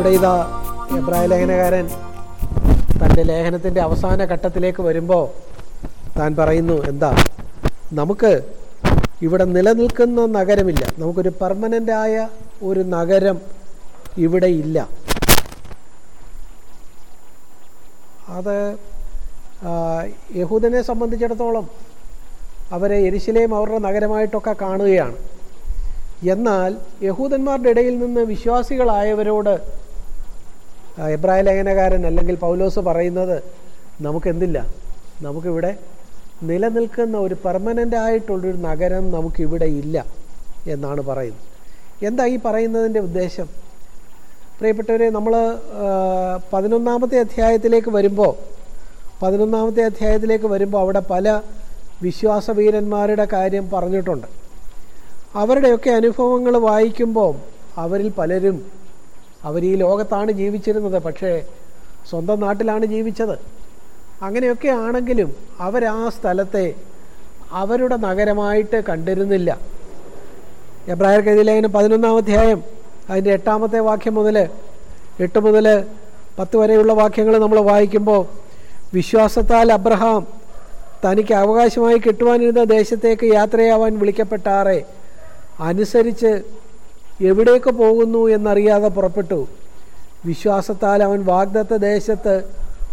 ഇവിടെ ഇതാ എബ്രായ ലേഖനകാരൻ തന്റെ ലേഖനത്തിന്റെ അവസാന ഘട്ടത്തിലേക്ക് വരുമ്പോൾ താൻ പറയുന്നു എന്താ നമുക്ക് ഇവിടെ നിലനിൽക്കുന്ന നഗരമില്ല. നമുക്കൊരു പെർമനന്റായ ഒരു നഗരം ഇവിടെ ഇല്ല. അത് യഹൂദനെ സംബന്ധിച്ചിടത്തോളം അവരെ എരിശിലേയും അവരുടെ നഗരമായിട്ടൊക്കെ കാണുകയാണ്. എന്നാൽ യഹൂദന്മാരുടെ ഇടയിൽ നിന്ന് വിശ്വാസികളായവരോട് എബ്രായ ലേഖനകാരൻ അല്ലെങ്കിൽ പൗലോസ് പറയുന്നത് നമുക്കെന്തില്ല? നമുക്കിവിടെ നിലനിൽക്കുന്ന ഒരു പെർമനന്റ് ആയിട്ടുള്ളൊരു നഗരം നമുക്കിവിടെ ഇല്ല എന്നാണ് പറയുന്നത്. എന്താ ഈ പറയുന്നതിന്റെ ഉദ്ദേശം? പ്രിയപ്പെട്ടവരെ നമ്മൾ പതിനൊന്നാമത്തെ അധ്യായത്തിലേക്ക് വരുമ്പോൾ പതിനൊന്നാമത്തെ അധ്യായത്തിലേക്ക് വരുമ്പോൾ അവിടെ പല വിശ്വാസവീരന്മാരുടെ കാര്യം പറഞ്ഞിട്ടുണ്ട്. അവരുടെയൊക്കെ അനുഭവങ്ങൾ വായിക്കുമ്പോൾ അവരിൽ പലരും അവർ ഈ ലോകത്താണ് ജീവിച്ചിരുന്നത് പക്ഷേ സ്വന്തം നാട്ടിലാണ് ജീവിച്ചത്. അങ്ങനെയൊക്കെ ആണെങ്കിലും അവർ ആ സ്ഥലത്തെ അവരുടെ നഗരമായിട്ട് കണ്ടിരുന്നില്ല. എബ്രായർ കെതിലേഖനം പതിനൊന്നാം അധ്യായം അതിന്റെ എട്ടാമത്തെ വാക്യം മുതൽ എട്ട് മുതൽ പത്ത് വരെയുള്ള വാക്യങ്ങൾ നമ്മൾ വായിക്കുമ്പോൾ വിശ്വാസത്താൽ അബ്രഹാം തനിക്ക് അവകാശമായി കിട്ടുവാനിരുന്ന ദേശത്തേക്ക് യാത്രയാവാൻ വിളിക്കപ്പെട്ടാറെ. അനുസരിച്ച് എവിടേക്ക് പോകുന്നു എന്നറിയാതെ പുറപ്പെട്ടു. വിശ്വാസത്താൽ അവൻ വാഗ്ദത്ത ദേശത്ത്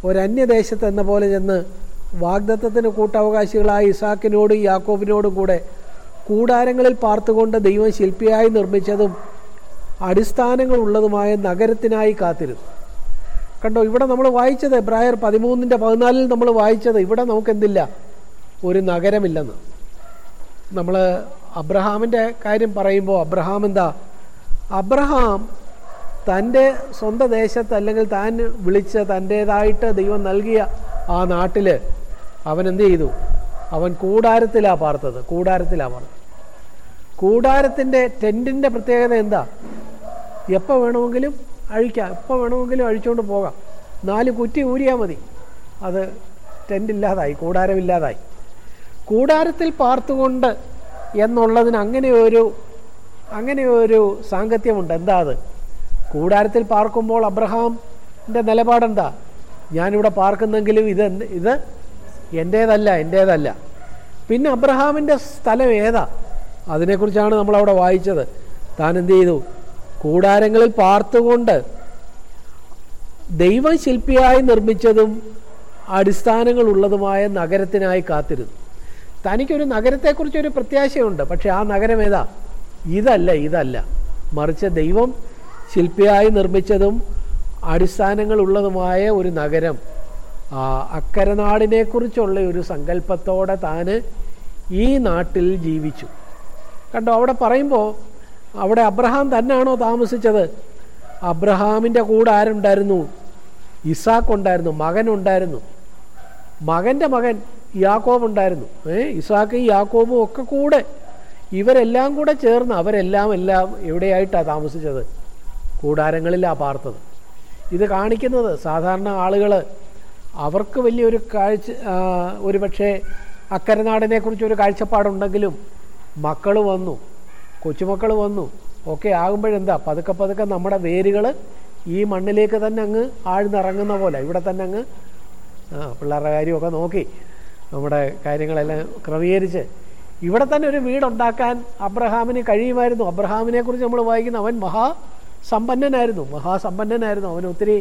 ഒരന്യദേശത്ത് എന്ന പോലെ ചെന്ന് വാഗ്ദത്തത്തിന് കൂട്ടവകാശികളായ ഇസാക്കിനോടും യാക്കോബിനോടും കൂടെ കൂടാരങ്ങളിൽ പാർത്തുകൊണ്ട് ദൈവം ശില്പിയായി നിർമ്മിച്ചതും അടിസ്ഥാനങ്ങൾ ഉള്ളതുമായ നഗരത്തിനായി കാത്തിരുന്നു. കണ്ടോ ഇവിടെ നമ്മൾ വായിച്ചത് എബ്രായർ പതിമൂന്നിന്റെ പതിനാലിൽ നമ്മൾ വായിച്ചത് ഇവിടെ നമുക്കെന്തില്ല? ഒരു നഗരമില്ലെന്ന്. നമ്മൾ അബ്രഹാമിന്റെ കാര്യം പറയുമ്പോൾ അബ്രഹാം എന്താ? അബ്രഹാം തന്റെ സ്വന്തം ദേശത്ത് അല്ലെങ്കിൽ താൻ വിളിച്ച തന്റേതായിട്ട് ദൈവം നൽകിയ ആ നാട്ടിൽ അവൻ എന്ത് ചെയ്തു? അവൻ കൂടാരത്തിലാണ് പാർത്തത്. കൂടാരത്തിലാണ് പാർത്തത്. കൂടാരത്തിന്റെ ടെന്റിന്റെ പ്രത്യേകത എന്താ? എപ്പോൾ വേണമെങ്കിലും അഴിക്കാം. എപ്പോൾ വേണമെങ്കിലും അഴിച്ചുകൊണ്ട് പോകാം. നാല് കുറ്റി ഊരിയാൽ മതി. അത് ടെന്റ് ഇല്ലാതായി കൂടാരമില്ലാതായി. കൂടാരത്തിൽ പാർത്തുകൊണ്ട് എന്നുള്ളതിന് അങ്ങനെ ഒരു അങ്ങനെ ഒരു സാങ്കത്യമുണ്ട്. എന്താ അത്? കൂടാരത്തിൽ പാർക്കുമ്പോൾ അബ്രഹാമിന്റെ നിലപാടെന്താ? ഞാനിവിടെ പാർക്കുന്നെങ്കിലും ഇത് ഇത് എന്റേതല്ല എന്റേതല്ല പിന്നെ അബ്രഹാമിന്റെ സ്ഥലം ഏതാ? അതിനെക്കുറിച്ചാണ് നമ്മളവിടെ വായിച്ചത്. താൻ എന്ത് ചെയ്തു? കൂടാരങ്ങളിൽ പാർത്തുകൊണ്ട് ദൈവം ശില്പിയായി നിർമ്മിച്ചതും അടിസ്ഥാനങ്ങളുള്ളതുമായ നഗരത്തിനായി കാത്തിരുന്നു. തനിക്കൊരു നഗരത്തെക്കുറിച്ചൊരു പ്രത്യാശയുണ്ട്. പക്ഷെ ആ നഗരം ഏതാ? ഇതല്ല ഇതല്ല. മറിച്ച് ദൈവം ശില്പിയായി നിർമ്മിച്ചതും അടിസ്ഥാനങ്ങളുള്ളതുമായ ഒരു നഗരം അക്കരനാടിനെക്കുറിച്ചുള്ള ഒരു സങ്കല്പത്തോടെ താന് ഈ നാട്ടിൽ ജീവിച്ചു. കണ്ടോ അവിടെ പറയുമ്പോൾ അവിടെ അബ്രഹാം തന്നെയാണോ താമസിച്ചത്? അബ്രഹാമിന്റെ കൂടെ ആരുണ്ടായിരുന്നു? ഇസാക്ക് ഉണ്ടായിരുന്നു മകനുണ്ടായിരുന്നു. മകന്റെ മകൻ യാക്കോബ് ഉണ്ടായിരുന്നു. ഏ ഇസാക്കും യാക്കോബും ഒക്കെ കൂടെ ഇവരെല്ലാം കൂടെ ചേർന്ന് അവരെല്ലാം എല്ലാം എവിടെയായിട്ടാണ് താമസിച്ചത്? കൂടാരങ്ങളിലാണ് പാർത്തത്. ഇത് കാണിക്കുന്നത് സാധാരണ ആളുകൾ അവർക്ക് വലിയൊരു കാഴ്ച ഒരു പക്ഷേ അക്കരനാടിനെക്കുറിച്ച് ഒരു കാഴ്ചപ്പാടുണ്ടെങ്കിലും മക്കൾ വന്നു കൊച്ചുമക്കൾ വന്നു ഒക്കെ ആകുമ്പോഴെന്താ? പതുക്കെ പതുക്കെ നമ്മുടെ വേരുകൾ ഈ മണ്ണിലേക്ക് തന്നെ അങ്ങ് ആഴ്ന്നിറങ്ങുന്ന പോലെ ഇവിടെ തന്നെ അങ്ങ് പിള്ളേരുടെ കാര്യമൊക്കെ നോക്കി നമ്മുടെ കാര്യങ്ങളെല്ലാം ക്രമീകരിച്ച് ഇവിടെ തന്നെ ഒരു വീടുണ്ടാക്കാൻ അബ്രഹാമിന് കഴിയുമായിരുന്നു. അബ്രഹാമിനെ കുറിച്ച് നമ്മൾ വായിക്കുന്ന അവൻ മഹാസമ്പന്നനായിരുന്നു മഹാസമ്പന്നനായിരുന്നു അവന് ഒത്തിരി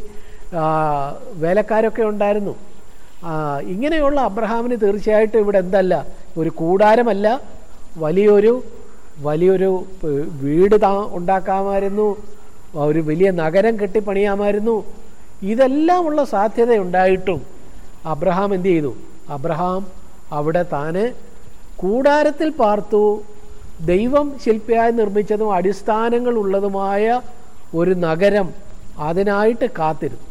വേലക്കാരൊക്കെ ഉണ്ടായിരുന്നു. ഇങ്ങനെയുള്ള അബ്രഹാമിന് തീർച്ചയായിട്ടും ഇവിടെ എന്തല്ല ഒരു കൂടാരമല്ല. വലിയൊരു വലിയൊരു വീട് താ ഉണ്ടാക്കാമായിരുന്നു. ഒരു വലിയ നഗരം കെട്ടിപ്പണിയാമായിരുന്നു. ഇതെല്ലാം ഉള്ള സാധ്യതയുണ്ടായിട്ടും അബ്രഹാം എന്തു ചെയ്തു? അബ്രഹാം അവിടെ താന് കൂടാരത്തിൽ പാർത്തു ദൈവം ശില്പിയായി നിർമ്മിച്ചതും അടിസ്ഥാനങ്ങൾ ഉള്ളതുമായ ഒരു നഗരം അതിനായിട്ട് കാത്തിരുന്നു.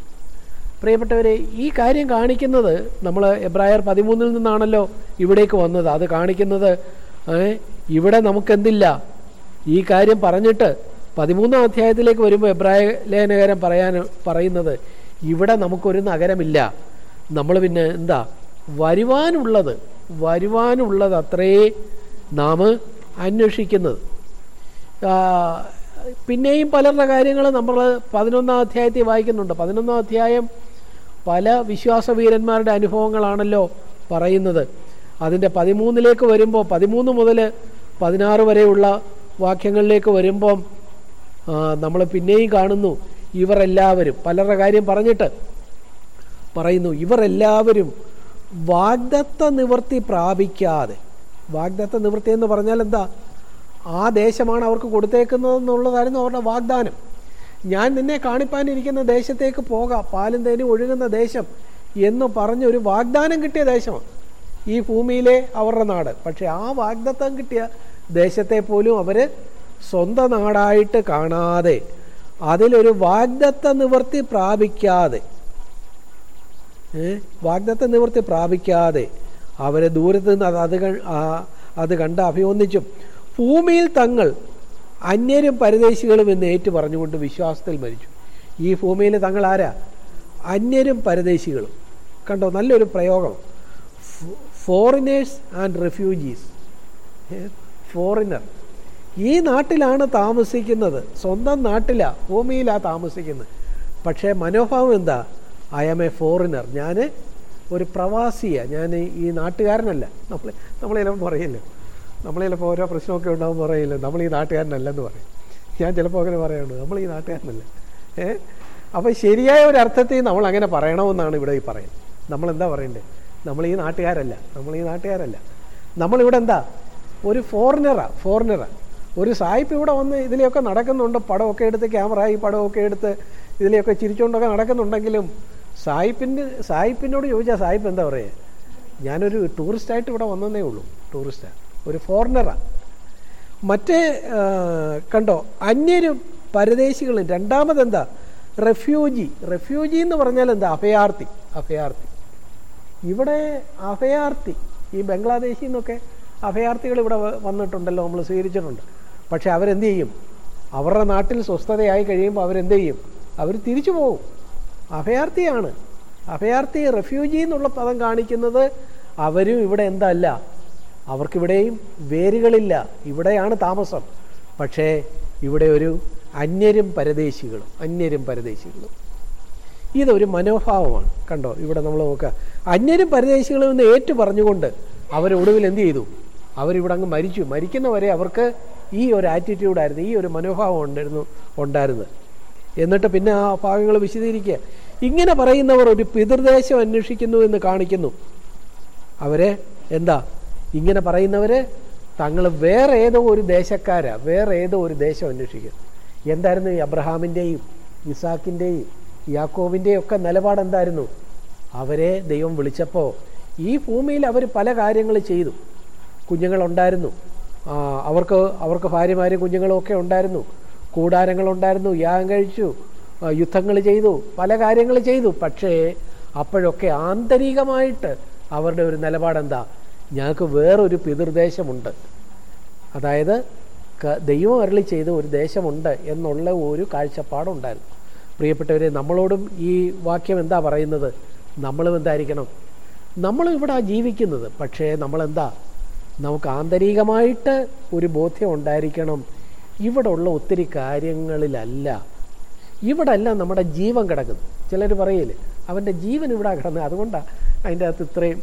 പ്രിയപ്പെട്ടവരെ ഈ കാര്യം കാണിക്കുന്നത് നമ്മൾ എബ്രായർ പതിമൂന്നിൽ നിന്നാണല്ലോ ഇവിടേക്ക് വന്നത്. അത് കാണിക്കുന്നത് ഇവിടെ നമുക്കെന്തില്ല? ഈ കാര്യം പറഞ്ഞിട്ട് പതിമൂന്നാം അധ്യായത്തിലേക്ക് വരുമ്പോൾ എബ്രായ ലേനകരം പറയാൻ പറയുന്നത് ഇവിടെ നമുക്കൊരു നഗരമില്ല. നമ്മൾ പിന്നെ എന്താ? വരുവാനുള്ളത് വരുവാനുള്ളത് അത്രേ നാം അന്വേഷിക്കുന്നത്. പിന്നെയും പലരുടെ കാര്യങ്ങൾ നമ്മൾ പതിനൊന്നാം അധ്യായത്തിൽ വായിക്കുന്നുണ്ട്. പതിനൊന്നാം അധ്യായം പല വിശ്വാസവീരന്മാരുടെ അനുഭവങ്ങളാണല്ലോ പറയുന്നത്. അതിന്റെ പതിമൂന്നിലേക്ക് വരുമ്പോൾ പതിമൂന്ന് മുതൽ പതിനാറ് വരെയുള്ള വാക്യങ്ങളിലേക്ക് വരുമ്പം നമ്മൾ പിന്നെയും കാണുന്നു ഇവരെല്ലാവരും പലരുടെ കാര്യം പറഞ്ഞിട്ട് പറയുന്നു ഇവരെല്ലാവരും വാഗ്ദത്ത നിവൃത്തി പ്രാപിക്കാതെ വാഗ്ദത്ത നിവൃത്തി എന്ന് പറഞ്ഞാൽ എന്താ? ആ ദേശമാണ് അവർക്ക് കൊടുത്തേക്കുന്നതെന്നുള്ളതായിരുന്നു അവരുടെ വാഗ്ദാനം. ഞാൻ നിന്നെ കാണിപ്പാനിരിക്കുന്ന ദേശത്തേക്ക് പോകാം പാലും തേനും ഒഴുകുന്ന ദേശം എന്ന് പറഞ്ഞൊരു വാഗ്ദാനം കിട്ടിയ ദേശമാണ് ഈ ഭൂമിയിലെ അവരുടെ നാട്. പക്ഷെ ആ വാഗ്ദത്തം കിട്ടിയ ദേശത്തെ പോലും അവർ സ്വന്തം നാടായിട്ട് കാണാതെ അതിലൊരു വാഗ്ദത്ത നിവൃത്തി പ്രാപിക്കാതെ വാഗ്ദത്ത നിവൃത്തി പ്രാപിക്കാതെ അവരെ ദൂരത്ത് നിന്ന് അത് അത് കണ്ട് അഭിനന്ദിച്ചും ഭൂമിയിൽ തങ്ങൾ അന്യരും പരദേശികളും എന്ന് ഏറ്റു പറഞ്ഞുകൊണ്ട് വിശ്വാസത്തിൽ മരിച്ചു. ഈ ഭൂമിയിൽ തങ്ങൾ ആരാ? അന്യരും പരദേശികളും. കണ്ടോ? നല്ലൊരു പ്രയോഗം. ഫോറിനേഴ്സ് ആൻഡ് റെഫ്യൂജീസ് ഫോറിനർ ഈ നാട്ടിലാണ് താമസിക്കുന്നത്. സ്വന്തം നാട്ടിലാണ് ഭൂമിയിലാണ് താമസിക്കുന്നത്. പക്ഷേ മനോഭാവം എന്താ? ഐ ആം എ ഫോറിനർ ഞാൻ ഒരു പ്രവാസിയാണ് ഞാൻ ഈ നാട്ടുകാരനല്ല. നമ്മൾ നമ്മൾ ചിലപ്പോൾ പറയില്ല? നമ്മൾ ചിലപ്പോൾ ഓരോ പ്രശ്നമൊക്കെ ഉണ്ടാകുമ്പോൾ പറയില്ല? നമ്മൾ ഈ നാട്ടുകാരനല്ലെന്ന് പറയും. ഞാൻ ചിലപ്പോൾ അങ്ങനെ പറയുള്ളൂ നമ്മൾ ഈ നാട്ടുകാരനല്ല. ഏ? അപ്പോൾ ശരിയായ ഒരു അർത്ഥത്തിൽ നമ്മൾ അങ്ങനെ പറയണമെന്നാണ് ഇവിടെ ഈ പറയുന്നത്. നമ്മൾ എന്താ പറയണ്ടേ? നമ്മൾ ഈ നാട്ടുകാരല്ല. നമ്മൾ ഈ നാട്ടുകാരല്ല. നമ്മളിവിടെ എന്താ? ഒരു ഫോറിനറാ ഫോറിനറാ ഒരു സായിപ്പ് ഇവിടെ വന്ന് ഇതിലെയൊക്കെ നടക്കുന്നുണ്ട്. പടമൊക്കെ എടുത്ത് ക്യാമറ ഈ പടമൊക്കെ എടുത്ത് ഇതിലെയൊക്കെ ചിരിച്ചുകൊണ്ടൊക്കെ നടക്കുന്നുണ്ടെങ്കിലും സായിപ്പിന്റെ സായിപ്പിനോട് ചോദിച്ചാൽ സായിപ്പ് എന്താ പറയുക ഞാനൊരു ടൂറിസ്റ്റായിട്ട് ഇവിടെ വന്നതേ ഉള്ളൂ ടൂറിസ്റ്റാണ് ഒരു ഫോറിനറാണ് മറ്റേ കണ്ടോ അന്യരും പരദേശികളും രണ്ടാമതെന്താ? റെഫ്യൂജി. റെഫ്യൂജി എന്ന് പറഞ്ഞാൽ എന്താ? അഭയാർത്ഥി അഭയാർത്ഥി. ഇവിടെ അഭയാർത്ഥി ഈ ബംഗ്ലാദേശിൽ നിന്നൊക്കെ അഭയാർത്ഥികൾ ഇവിടെ വന്നിട്ടുണ്ടല്ലോ നമ്മൾ സ്വീകരിച്ചിട്ടുണ്ട്. പക്ഷെ അവരെന്ത് ചെയ്യും? അവരുടെ നാട്ടിൽ സ്വസ്ഥതയായി കഴിയുമ്പോൾ അവരെന്ത് ചെയ്യും? അവർ തിരിച്ചു പോകും. അഭയാർത്ഥിയാണ്. അഭയാർത്ഥി റെഫ്യൂജി എന്നുള്ള പദം കാണിക്കുന്നത് അവരും ഇവിടെ എന്തല്ല അവർക്കിവിടെയും വേരുകളില്ല ഇവിടെയാണ് താമസം. പക്ഷേ ഇവിടെ ഒരു അന്യരും പരദേശികളും അന്യരും പരദേശികളും. ഇതൊരു മനോഭാവമാണ്. കണ്ടോ ഇവിടെ നമ്മൾ നോക്കുക. അന്യരും പരദേശികളും എന്ന് ഏറ്റു പറഞ്ഞുകൊണ്ട് അവരൊടുവിൽ എന്ത് ചെയ്തു? അവരിവിടെ അങ്ങ് മരിച്ചു. മരിക്കുന്നവരെ അവർക്ക് ഈ ഒരു ആറ്റിറ്റ്യൂഡായിരുന്നു ഈ ഒരു മനോഭാവം ഉണ്ടായിരുന്നു ഉണ്ടായിരുന്നത്. എന്നിട്ട് പിന്നെ ആ ഭാഗങ്ങൾ വിശദീകരിക്കുക. ഇങ്ങനെ പറയുന്നവർ ഒരു പിതൃദേശം അന്വേഷിക്കുന്നു എന്ന് കാണിക്കുന്നു. അവരെ എന്താ? ഇങ്ങനെ പറയുന്നവരെ തങ്ങൾ വേറെ ഏതോ ഒരു ദേശക്കാരാ വേറെ ഏതോ ഒരു ദേശം അന്വേഷിക്കുന്നു. എന്തായിരുന്നു ഈ അബ്രഹാമിന്റെയും ഇസാക്കിന്റെയും യാക്കോവിന്റെയും ഒക്കെ നിലപാട് എന്തായിരുന്നു? അവരെ ദൈവം വിളിച്ചപ്പോൾ ഈ ഭൂമിയിൽ അവർ പല കാര്യങ്ങൾ ചെയ്തു. കുഞ്ഞുങ്ങളുണ്ടായിരുന്നു. അവർക്ക് അവർക്ക് ഭാര്യമാരും കുഞ്ഞുങ്ങളും ഒക്കെ ഉണ്ടായിരുന്നു. കൂടാരങ്ങളുണ്ടായിരുന്നു. യാഗം കഴിച്ചു. യുദ്ധങ്ങൾ ചെയ്തു. പല കാര്യങ്ങൾ ചെയ്തു. പക്ഷേ അപ്പോഴൊക്കെ ആന്തരികമായിട്ട് അവരുടെ ഒരു നിലപാടെന്താ? ഞങ്ങൾക്ക് വേറൊരു പിതൃദേശമുണ്ട്. അതായത് ദൈവം അരളി ചെയ്ത ഒരു ദേശമുണ്ട് എന്നുള്ള ഒരു കാഴ്ചപ്പാടുണ്ടായിരുന്നു. പ്രിയപ്പെട്ടവരെ നമ്മളോടും ഈ വാക്യം എന്താ പറയുന്നത്? നമ്മളും എന്തായിരിക്കണം? നമ്മളും ഇവിടെ ജീവിക്കുന്നത്. പക്ഷേ നമ്മളെന്താ? നമുക്ക് ആന്തരികമായിട്ട് ഒരു ബോധ്യം ഉണ്ടായിരിക്കണം. ഇവിടെ ഉള്ള ഒത്തിരി കാര്യങ്ങളിലല്ല. ഇവിടെ അല്ല നമ്മുടെ ജീവൻ കിടക്കുന്നു. ചിലർ പറയില്ലേ അവന്റെ ജീവൻ ഇവിടെ കിടന്നത് അതുകൊണ്ടാണ് അതിന്റെ അകത്ത് ഇത്രയും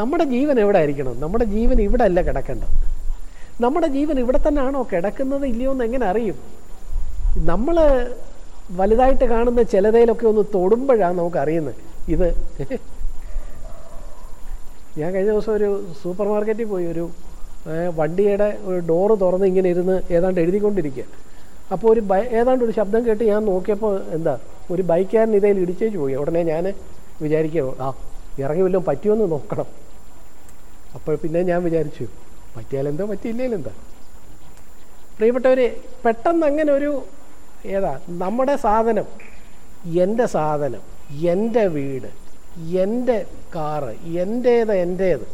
നമ്മുടെ ജീവൻ എവിടെ ആയിരിക്കണം? നമ്മുടെ ജീവൻ ഇവിടെ അല്ല കിടക്കേണ്ടത്. നമ്മുടെ ജീവൻ ഇവിടെ തന്നെ ആണോ കിടക്കുന്നത് ഇല്ലയോ എന്ന് എങ്ങനെ അറിയും? നമ്മൾ വലുതായിട്ട് കാണുന്ന ചിലതയിലൊക്കെ ഒന്ന് തൊടുമ്പോഴാണ് നമുക്കറിയുന്നത് ഇത് ഞാൻ കഴിഞ്ഞ ദിവസം ഒരു സൂപ്പർ മാർക്കറ്റിൽ പോയി ഒരു വണ്ടിയുടെ ഒരു ഡോറ് തുറന്ന് ഇങ്ങനെ ഇരുന്ന് ഏതാണ്ട് എഴുതിക്കൊണ്ടിരിക്കുക. അപ്പോൾ ഒരു ബൈ ഏതാണ്ട് ഒരു ശബ്ദം കേട്ട് ഞാൻ നോക്കിയപ്പോൾ എന്താ ഒരു ബൈക്കാരൻ ഇതേൽ ഇടിച്ചേച്ച് പോയി. ഉടനെ ഞാൻ വിചാരിക്കുക ആ ഇറങ്ങി വല്ലതും പറ്റുമെന്ന് നോക്കണം. അപ്പോൾ പിന്നെ ഞാൻ വിചാരിച്ചു പറ്റിയാലെന്തോ പറ്റിയില്ലേലെന്താ പ്രിയപ്പെട്ടവർ പെട്ടെന്ന് അങ്ങനെ ഒരു ഏതാ നമ്മുടെ സാധനം എന്റെ സാധനം എന്റെ വീട് എന്റെ കാറ് എന്റേത് എന്റേത്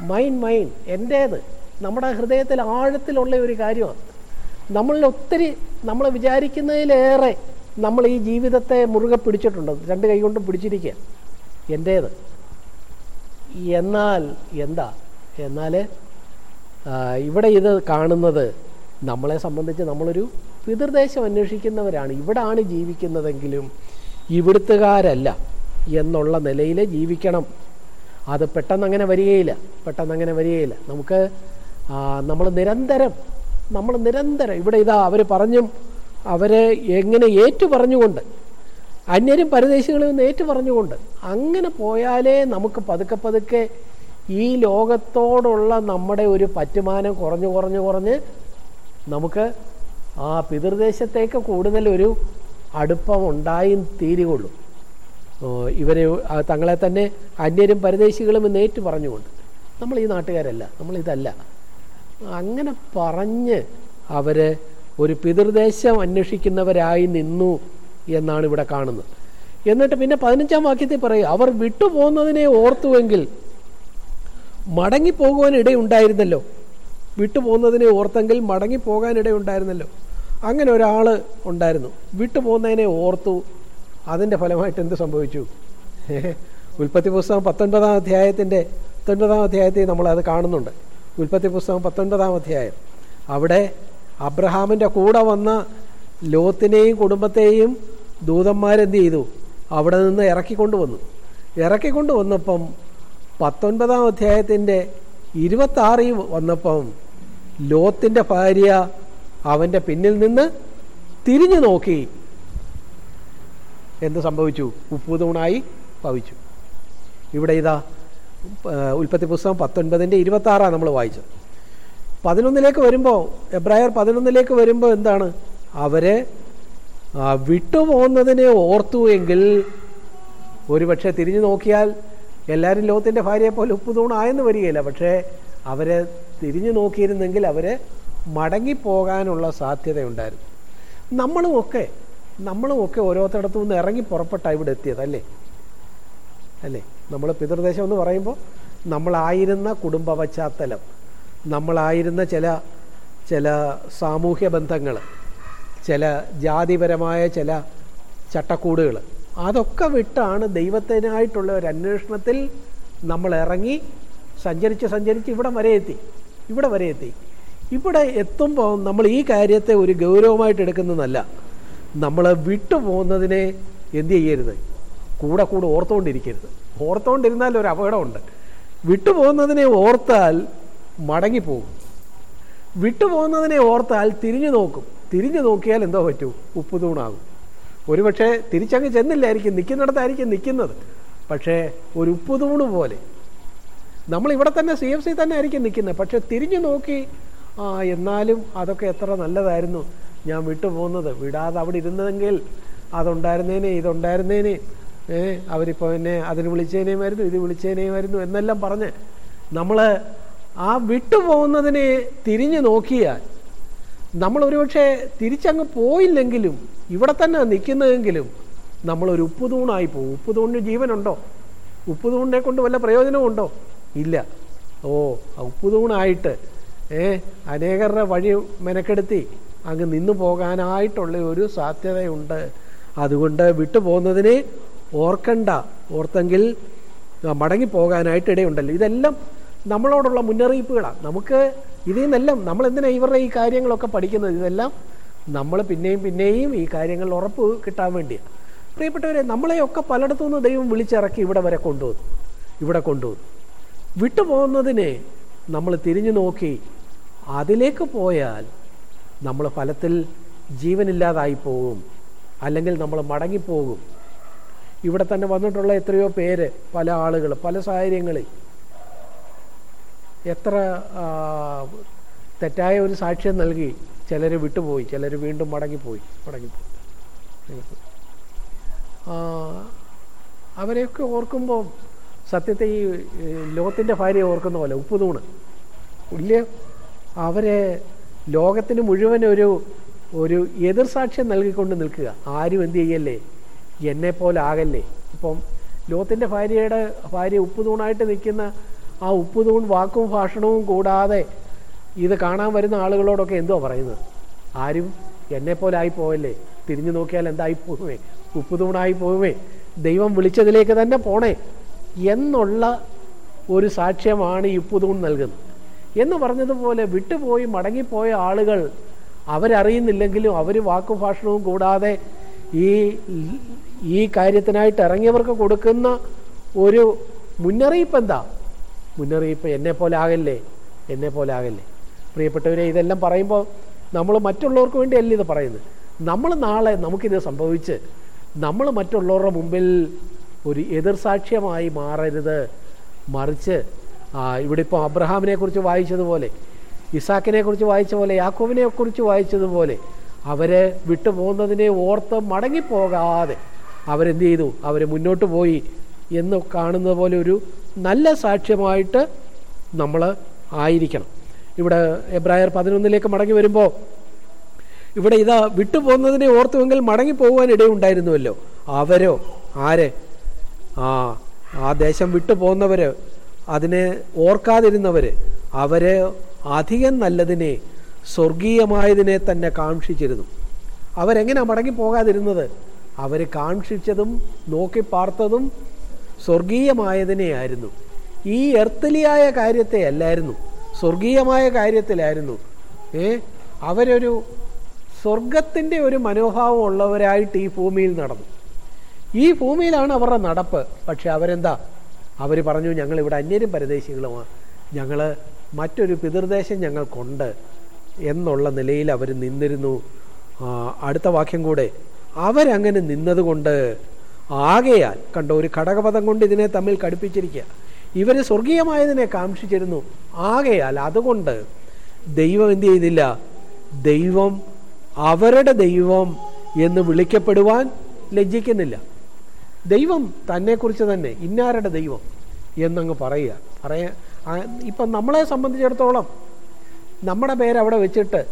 മൈൻ മൈൻ എന്റേത് നമ്മുടെ ഹൃദയത്തിൽ ആഴത്തിലുള്ള ഒരു കാര്യമാണ്. നമ്മളിൽ ഒത്തിരി നമ്മൾ വിചാരിക്കുന്നതിലേറെ നമ്മൾ ഈ ജീവിതത്തെ മുറുകെ പിടിച്ചിട്ടുണ്ട്. രണ്ട് കൈ കൊണ്ടും പിടിച്ചിരിക്കുക. എന്റേത് എന്നാൽ എന്താ? എന്നാൽ ഇവിടെ ഇത് കാണുന്നത് നമ്മളെ സംബന്ധിച്ച് നമ്മളൊരു പിതൃദേശം അന്വേഷിക്കുന്നവരാണ്. ഇവിടാണ് ജീവിക്കുന്നതെങ്കിലും ഇവിടുത്തുകാരല്ല എന്നുള്ള നിലയിൽ ജീവിക്കണം. അത് പെട്ടെന്ന് അങ്ങനെ വരികയില്ല പെട്ടെന്ന് അങ്ങനെ വരികയില്ല. നമുക്ക് നമ്മൾ നിരന്തരം നമ്മൾ നിരന്തരം ഇവിടെ ഇതാ അവർ പറഞ്ഞും അവരെ എങ്ങനെ ഏറ്റു പറഞ്ഞുകൊണ്ട് അന്യരും പരദേശികളിൽ നിന്ന് ഏറ്റു പറഞ്ഞുകൊണ്ട് അങ്ങനെ പോയാലേ നമുക്ക് പതുക്കെ പതുക്കെ ഈ ലോകത്തോടുള്ള നമ്മുടെ ഒരു പറ്റുമാനം കുറഞ്ഞു കുറഞ്ഞു കുറഞ്ഞ് നമുക്ക് ആ പിതൃദേശത്തേക്ക് കൂടുതലൊരു അടുപ്പം ഉണ്ടായും തീരുകയുള്ളൂ. ഇവരെ തങ്ങളെ തന്നെ അന്യരും പരദേശികളും എന്ന് ഏറ്റു പറഞ്ഞുകൊണ്ട്. നമ്മൾ ഈ നാട്ടുകാരല്ല നമ്മളിതല്ല അങ്ങനെ പറഞ്ഞ് അവർ ഒരു പിതൃദേശം അന്വേഷിക്കുന്നവരായി നിന്നു എന്നാണ് ഇവിടെ കാണുന്നത്. എന്നിട്ട് പിന്നെ പതിനഞ്ചാം വാക്യത്തിൽ പറയും അവർ വിട്ടുപോകുന്നതിനെ ഓർത്തുവെങ്കിൽ മടങ്ങിപ്പോകുവാൻ ഇടയുണ്ടായിരുന്നല്ലോ വിട്ടുപോകുന്നതിനെ ഓർത്തെങ്കിൽ മടങ്ങിപ്പോകാൻ ഇടയുണ്ടായിരുന്നല്ലോ അങ്ങനെ ഒരാൾ ഉണ്ടായിരുന്നു. വിട്ടുപോകുന്നതിനെ ഓർത്തു അതിന്റെ ഫലമായിട്ട് എന്ത് സംഭവിച്ചു? ഉൽപ്പത്തി പുസ്തകം പത്തൊൻപതാം അധ്യായത്തിന്റെ പത്തൊൻപതാം അധ്യായത്തിൽ നമ്മളത് കാണുന്നുണ്ട്. ഉൽപ്പത്തി പുസ്തകം പത്തൊൻപതാം അധ്യായം. അവിടെ അബ്രഹാമിന്റെ കൂടെ വന്ന ലോത്തിനെയും കുടുംബത്തെയും ദൂതന്മാരെന്ത് ചെയ്തു? അവിടെ നിന്ന് ഇറക്കിക്കൊണ്ടുവന്നു ഇറക്കിക്കൊണ്ടുവന്നപ്പം പത്തൊൻപതാം അധ്യായത്തിന്റെ ഇരുപത്താറിൽ വന്നപ്പം ലോത്തിന്റെ ഭാര്യ അവന്റെ പിന്നിൽ നിന്ന് തിരിഞ്ഞു നോക്കി. എന്ത് സംഭവിച്ചു? ഉപ്പുതൂണായി ഭവിച്ചു. ഇവിടെ ഇതാ ഉൽപ്പത്തി പുസ്തകം പത്തൊൻപതിന്റെ ഇരുപത്താറാണ് നമ്മൾ വായിച്ചത്. പതിനൊന്നിലേക്ക് വരുമ്പോൾ എബ്രായർ പതിനൊന്നിലേക്ക് വരുമ്പോൾ എന്താണ്? അവരെ വിട്ടുപോകുന്നതിനെ ഓർത്തു എങ്കിൽ ഒരുപക്ഷെ തിരിഞ്ഞു നോക്കിയാൽ എല്ലാവരും ലോകത്തിന്റെ ഭാര്യയെ പോലെ ഉപ്പുതൂണായെന്ന് വരികയില്ല. പക്ഷേ അവരെ തിരിഞ്ഞു നോക്കിയിരുന്നെങ്കിൽ അവരെ മടങ്ങിപ്പോകാനുള്ള സാധ്യതയുണ്ടായിരുന്നു. നമ്മളുമൊക്കെ നമ്മളുമൊക്കെ ഓരോരുത്തരിടത്തു നിന്ന് ഇറങ്ങി പുറപ്പെട്ടാണ് ഇവിടെ എത്തിയത് അല്ലേ? അല്ലേ? നമ്മൾ പിതൃദേശം എന്ന് പറയുമ്പോൾ നമ്മളായിരുന്ന കുടുംബ പശ്ചാത്തലം നമ്മളായിരുന്ന ചില ചില സാമൂഹ്യ ബന്ധങ്ങൾ ചില ജാതിപരമായ ചില ചട്ടക്കൂടുകൾ അതൊക്കെ വിട്ടാണ് ദൈവത്തിനായിട്ടുള്ള ഒരു അന്വേഷണത്തിൽ നമ്മൾ ഇറങ്ങി സഞ്ചരിച്ച് സഞ്ചരിച്ച് ഇവിടെ വരെ എത്തി. ഇവിടെ വരെ എത്തി. ഇവിടെ എത്തുമ്പോൾ നമ്മൾ ഈ കാര്യത്തെ ഒരു ഗൗരവമായിട്ട് എടുക്കുന്നതല്ല. നമ്മൾ വിട്ടുപോകുന്നതിനെ എന്ത് ചെയ്യരുത്? കൂടെ കൂടെ ഓർത്തുകൊണ്ടിരിക്കരുത് ഓർത്തുകൊണ്ടിരുന്നാൽ ഒരു അപകടമുണ്ട്. വിട്ടുപോകുന്നതിനെ ഓർത്താൽ മടങ്ങിപ്പോകും. വിട്ടുപോകുന്നതിനെ ഓർത്താൽ തിരിഞ്ഞു നോക്കും. തിരിഞ്ഞു നോക്കിയാൽ എന്തോ പറ്റൂ? ഉപ്പുതൂണാകും ഒരുപക്ഷെ തിരിച്ചങ്ങ് ചെന്നില്ലായിരിക്കും നിൽക്കുന്നിടത്തായിരിക്കും നിൽക്കുന്നത്. പക്ഷേ ഒരു ഉപ്പുതൂണ് പോലെ. നമ്മൾ ഇവിടെ തന്നെ സി എഫ് സി തന്നെ ആയിരിക്കും നിൽക്കുന്നത്. പക്ഷെ തിരിഞ്ഞു നോക്കി ആ എന്നാലും അതൊക്കെ എത്ര നല്ലതായിരുന്നു. ഞാൻ വിട്ടുപോകുന്നത്. വിടാതെ അവിടെ ഇരുന്നതെങ്കിൽ അതുണ്ടായിരുന്നേനെ ഇതുണ്ടായിരുന്നേനെ. ഏ അവരിപ്പോൾ എന്നെ അതിന് വിളിച്ചേനേമായിരുന്നു ഇത് വിളിച്ചേനേമായിരുന്നു എന്നെല്ലാം പറഞ്ഞ് നമ്മൾ ആ വിട്ടുപോകുന്നതിനെ തിരിഞ്ഞു നോക്കിയാൽ നമ്മൾ ഒരുപക്ഷെ തിരിച്ചങ്ങ് പോയില്ലെങ്കിലും ഇവിടെ തന്നെ നിൽക്കുന്നതെങ്കിലും നമ്മളൊരു ഉപ്പുതൂണായി പോകും. ഉപ്പുതൂണിന് ജീവനുണ്ടോ? ഉപ്പുതൂണിനെ കൊണ്ട് വല്ല പ്രയോജനമുണ്ടോ ഇല്ല. ഓ ഉപ്പുതൂണായിട്ട് ഏ അനേകരുടെ വഴി മെനക്കെടുത്തി അങ്ങ് നിന്നു പോകാനായിട്ടുള്ള ഒരു സാധ്യതയുണ്ട്. അതുകൊണ്ട് വിട്ടുപോകുന്നതിനെ ഓർക്കണ്ട. ഓർത്തെങ്കിൽ മടങ്ങിപ്പോകാനായിട്ട് ഇടയുണ്ടല്ലോ. ഇതെല്ലാം നമ്മളോടുള്ള മുന്നറിയിപ്പുകളാണ്. നമുക്ക് ഇതിൽ നിന്നെല്ലാം നമ്മൾ എന്തിനാണ് ഇവരുടെ ഈ കാര്യങ്ങളൊക്കെ പഠിക്കുന്നത്? ഇതെല്ലാം നമ്മൾ പിന്നെയും പിന്നെയും ഈ കാര്യങ്ങൾ ഉറപ്പ് കിട്ടാൻ വേണ്ടിയാണ് പ്രിയപ്പെട്ടവരെ നമ്മളെയൊക്കെ പലയിടത്തു നിന്ന് ദൈവം വിളിച്ചിറക്കി ഇവിടെ വരെ കൊണ്ടുവന്നു. ഇവിടെ കൊണ്ടുവന്നു. വിട്ടുപോകുന്നതിനെ നമ്മൾ തിരിഞ്ഞു നോക്കി അതിലേക്ക് പോയാൽ നമ്മൾ ഫലത്തിൽ ജീവനില്ലാതായി പോകും അല്ലെങ്കിൽ നമ്മൾ മടങ്ങിപ്പോകും. ഇവിടെ തന്നെ വന്നിട്ടുള്ള എത്രയോ പേര് പല ആളുകൾ പല സാഹചര്യങ്ങളിൽ. എത്ര തെറ്റായ ഒരു സാക്ഷ്യം നൽകി ചിലർ വിട്ടുപോയി ചിലർ വീണ്ടും മടങ്ങിപ്പോയി മടങ്ങിപ്പോയി. അവരെയൊക്കെ ഓർക്കുമ്പോൾ സത്യത്തെ ഈ ലോകത്തിന്റെ ഭാര്യയെ ഓർക്കുന്ന പോലെ ഉപ്പുതൂണ്. ഇല്ലേ? അവരെ ലോകത്തിന് മുഴുവൻ ഒരു ഒരു എതിർ സാക്ഷ്യം നൽകിക്കൊണ്ട് നിൽക്കുക. ആരും എന്ത് ചെയ്യല്ലേ? എന്നെ പോലെ ആകല്ലേ? ഇപ്പം ലോകത്തിന്റെ ഭാര്യയുടെ ഭാര്യ ഉപ്പുതൂണായിട്ട് നിൽക്കുന്ന ആ ഉപ്പുതൂൺ വാക്കും ഭാഷണവും കൂടാതെ ഇത് കാണാൻ വരുന്ന ആളുകളോടൊക്കെ എന്തോ പറയുന്നത്? ആരും എന്നെപ്പോലെ ആയി പോവല്ലേ? തിരിഞ്ഞു നോക്കിയാൽ എന്തായി പോകുമേ ഉപ്പുതൂണായി പോകുമേ ദൈവം വിളിച്ചതിലേക്ക് തന്നെ പോണേ? എന്നുള്ള ഒരു സാക്ഷ്യമാണ് ഈ ഉപ്പുതൂൺ നൽകുന്നത്. എന്ന് പറഞ്ഞതുപോലെ വിട്ടുപോയി മടങ്ങിപ്പോയ ആളുകൾ അവരറിയുന്നില്ലെങ്കിലും അവർ വാക്കുഭാഷണവും കൂടാതെ ഈ ഈ കാര്യത്തിനായിട്ട് ഇറങ്ങിയവർക്ക് കൊടുക്കുന്ന ഒരു മുന്നറിയിപ്പ് എന്താ? മുന്നറിയിപ്പ് എന്നെ പോലെ ആകല്ലേ? എന്നെ പോലെ ആകല്ലേ? പ്രിയപ്പെട്ടവരെ ഇതെല്ലാം പറയുമ്പോൾ നമ്മൾ മറ്റുള്ളവർക്ക് വേണ്ടിയല്ല ഇത് പറയുന്നത്? നമ്മൾ നാളെ നമുക്കിത് സംഭവിച്ച് നമ്മൾ മറ്റുള്ളവരുടെ മുമ്പിൽ ഒരു എതിർസാക്ഷ്യമായി മാറരുത്. മറിച്ച് ഇവിടെ ഇപ്പോൾ അബ്രഹാമിനെ കുറിച്ച് വായിച്ചതുപോലെ ഇസാക്കിനെ കുറിച്ച് വായിച്ച പോലെ യാക്കോവിനെ കുറിച്ച് വായിച്ചതുപോലെ അവരെ വിട്ടുപോകുന്നതിനെ ഓർത്ത് മടങ്ങിപ്പോകാതെ അവരെന്ത് ചെയ്തു? അവർ മുന്നോട്ട് പോയി എന്ന് കാണുന്നത് പോലെ ഒരു നല്ല സാക്ഷ്യമായിട്ട് നമ്മൾ ആയിരിക്കണം. ഇവിടെ എബ്രായർ പതിനൊന്നിലേക്ക് മടങ്ങി വരുമ്പോൾ ഇവിടെ ഇതാ വിട്ടുപോകുന്നതിനെ ഓർത്തുവെങ്കിൽ മടങ്ങി പോകുവാൻ ഇടയുണ്ടായിരുന്നുവല്ലോ. അവരോ? ആരെ? ആ ആ ദേശം വിട്ടു പോകുന്നവര് അതിനെ ഓർക്കാതിരുന്നവർ അവരെ അധികം നല്ലതിനെ സ്വർഗീയമായതിനെ തന്നെ കാക്ഷിച്ചിരുന്നു. അവരെങ്ങനെ മടങ്ങി പോകാതിരുന്നത്? അവർ കാക്ഷിച്ചതും നോക്കി പാർത്തതും സ്വർഗീയമായതിനെയായിരുന്നു ഈ എർത്തലിയായ കാര്യത്തെ അല്ലായിരുന്നു. സ്വർഗീയമായ കാര്യത്തിലായിരുന്നു. ഏ? അവരൊരു സ്വർഗത്തിന്റെ ഒരു മനോഭാവം ഉള്ളവരായിട്ട് ഈ ഭൂമിയിൽ നടന്നു. ഈ ഭൂമിയിലാണ് അവരുടെ നടപ്പ്. പക്ഷെ അവരെന്താ അവർ പറഞ്ഞു ഞങ്ങളിവിടെ അന്യരും പരദേശികളുമാണ് ഞങ്ങൾ മറ്റൊരു പിതൃദേശം ഞങ്ങൾക്കുണ്ട് എന്നുള്ള നിലയിൽ അവർ നിന്നിരുന്നു. അടുത്ത വാക്യം കൂടെ അവരങ്ങനെ നിന്നതുകൊണ്ട് ആകയാൽ കണ്ടോ ഒരു ഘടകപദം കൊണ്ട് ഇതിനെ തമ്മിൽ കടുപ്പിച്ചിരിക്കുക ഇവർ സ്വർഗീയമായതിനെ കാക്ഷിച്ചിരുന്നു. ആകയാൽ അതുകൊണ്ട് ദൈവം എന്ത് ചെയ്തില്ല ദൈവം അവരുടെ ദൈവം എന്ന് വിളിക്കപ്പെടുവാൻ ലജ്ജിക്കുന്നില്ല. ദൈവം തന്നെക്കുറിച്ച് തന്നെ ഇന്നാരുടെ ദൈവം എന്നങ്ങ് പറയുക. പറയാ ഇപ്പം നമ്മളെ സംബന്ധിച്ചിടത്തോളം നമ്മുടെ പേരവിടെ വെച്ചിട്ട്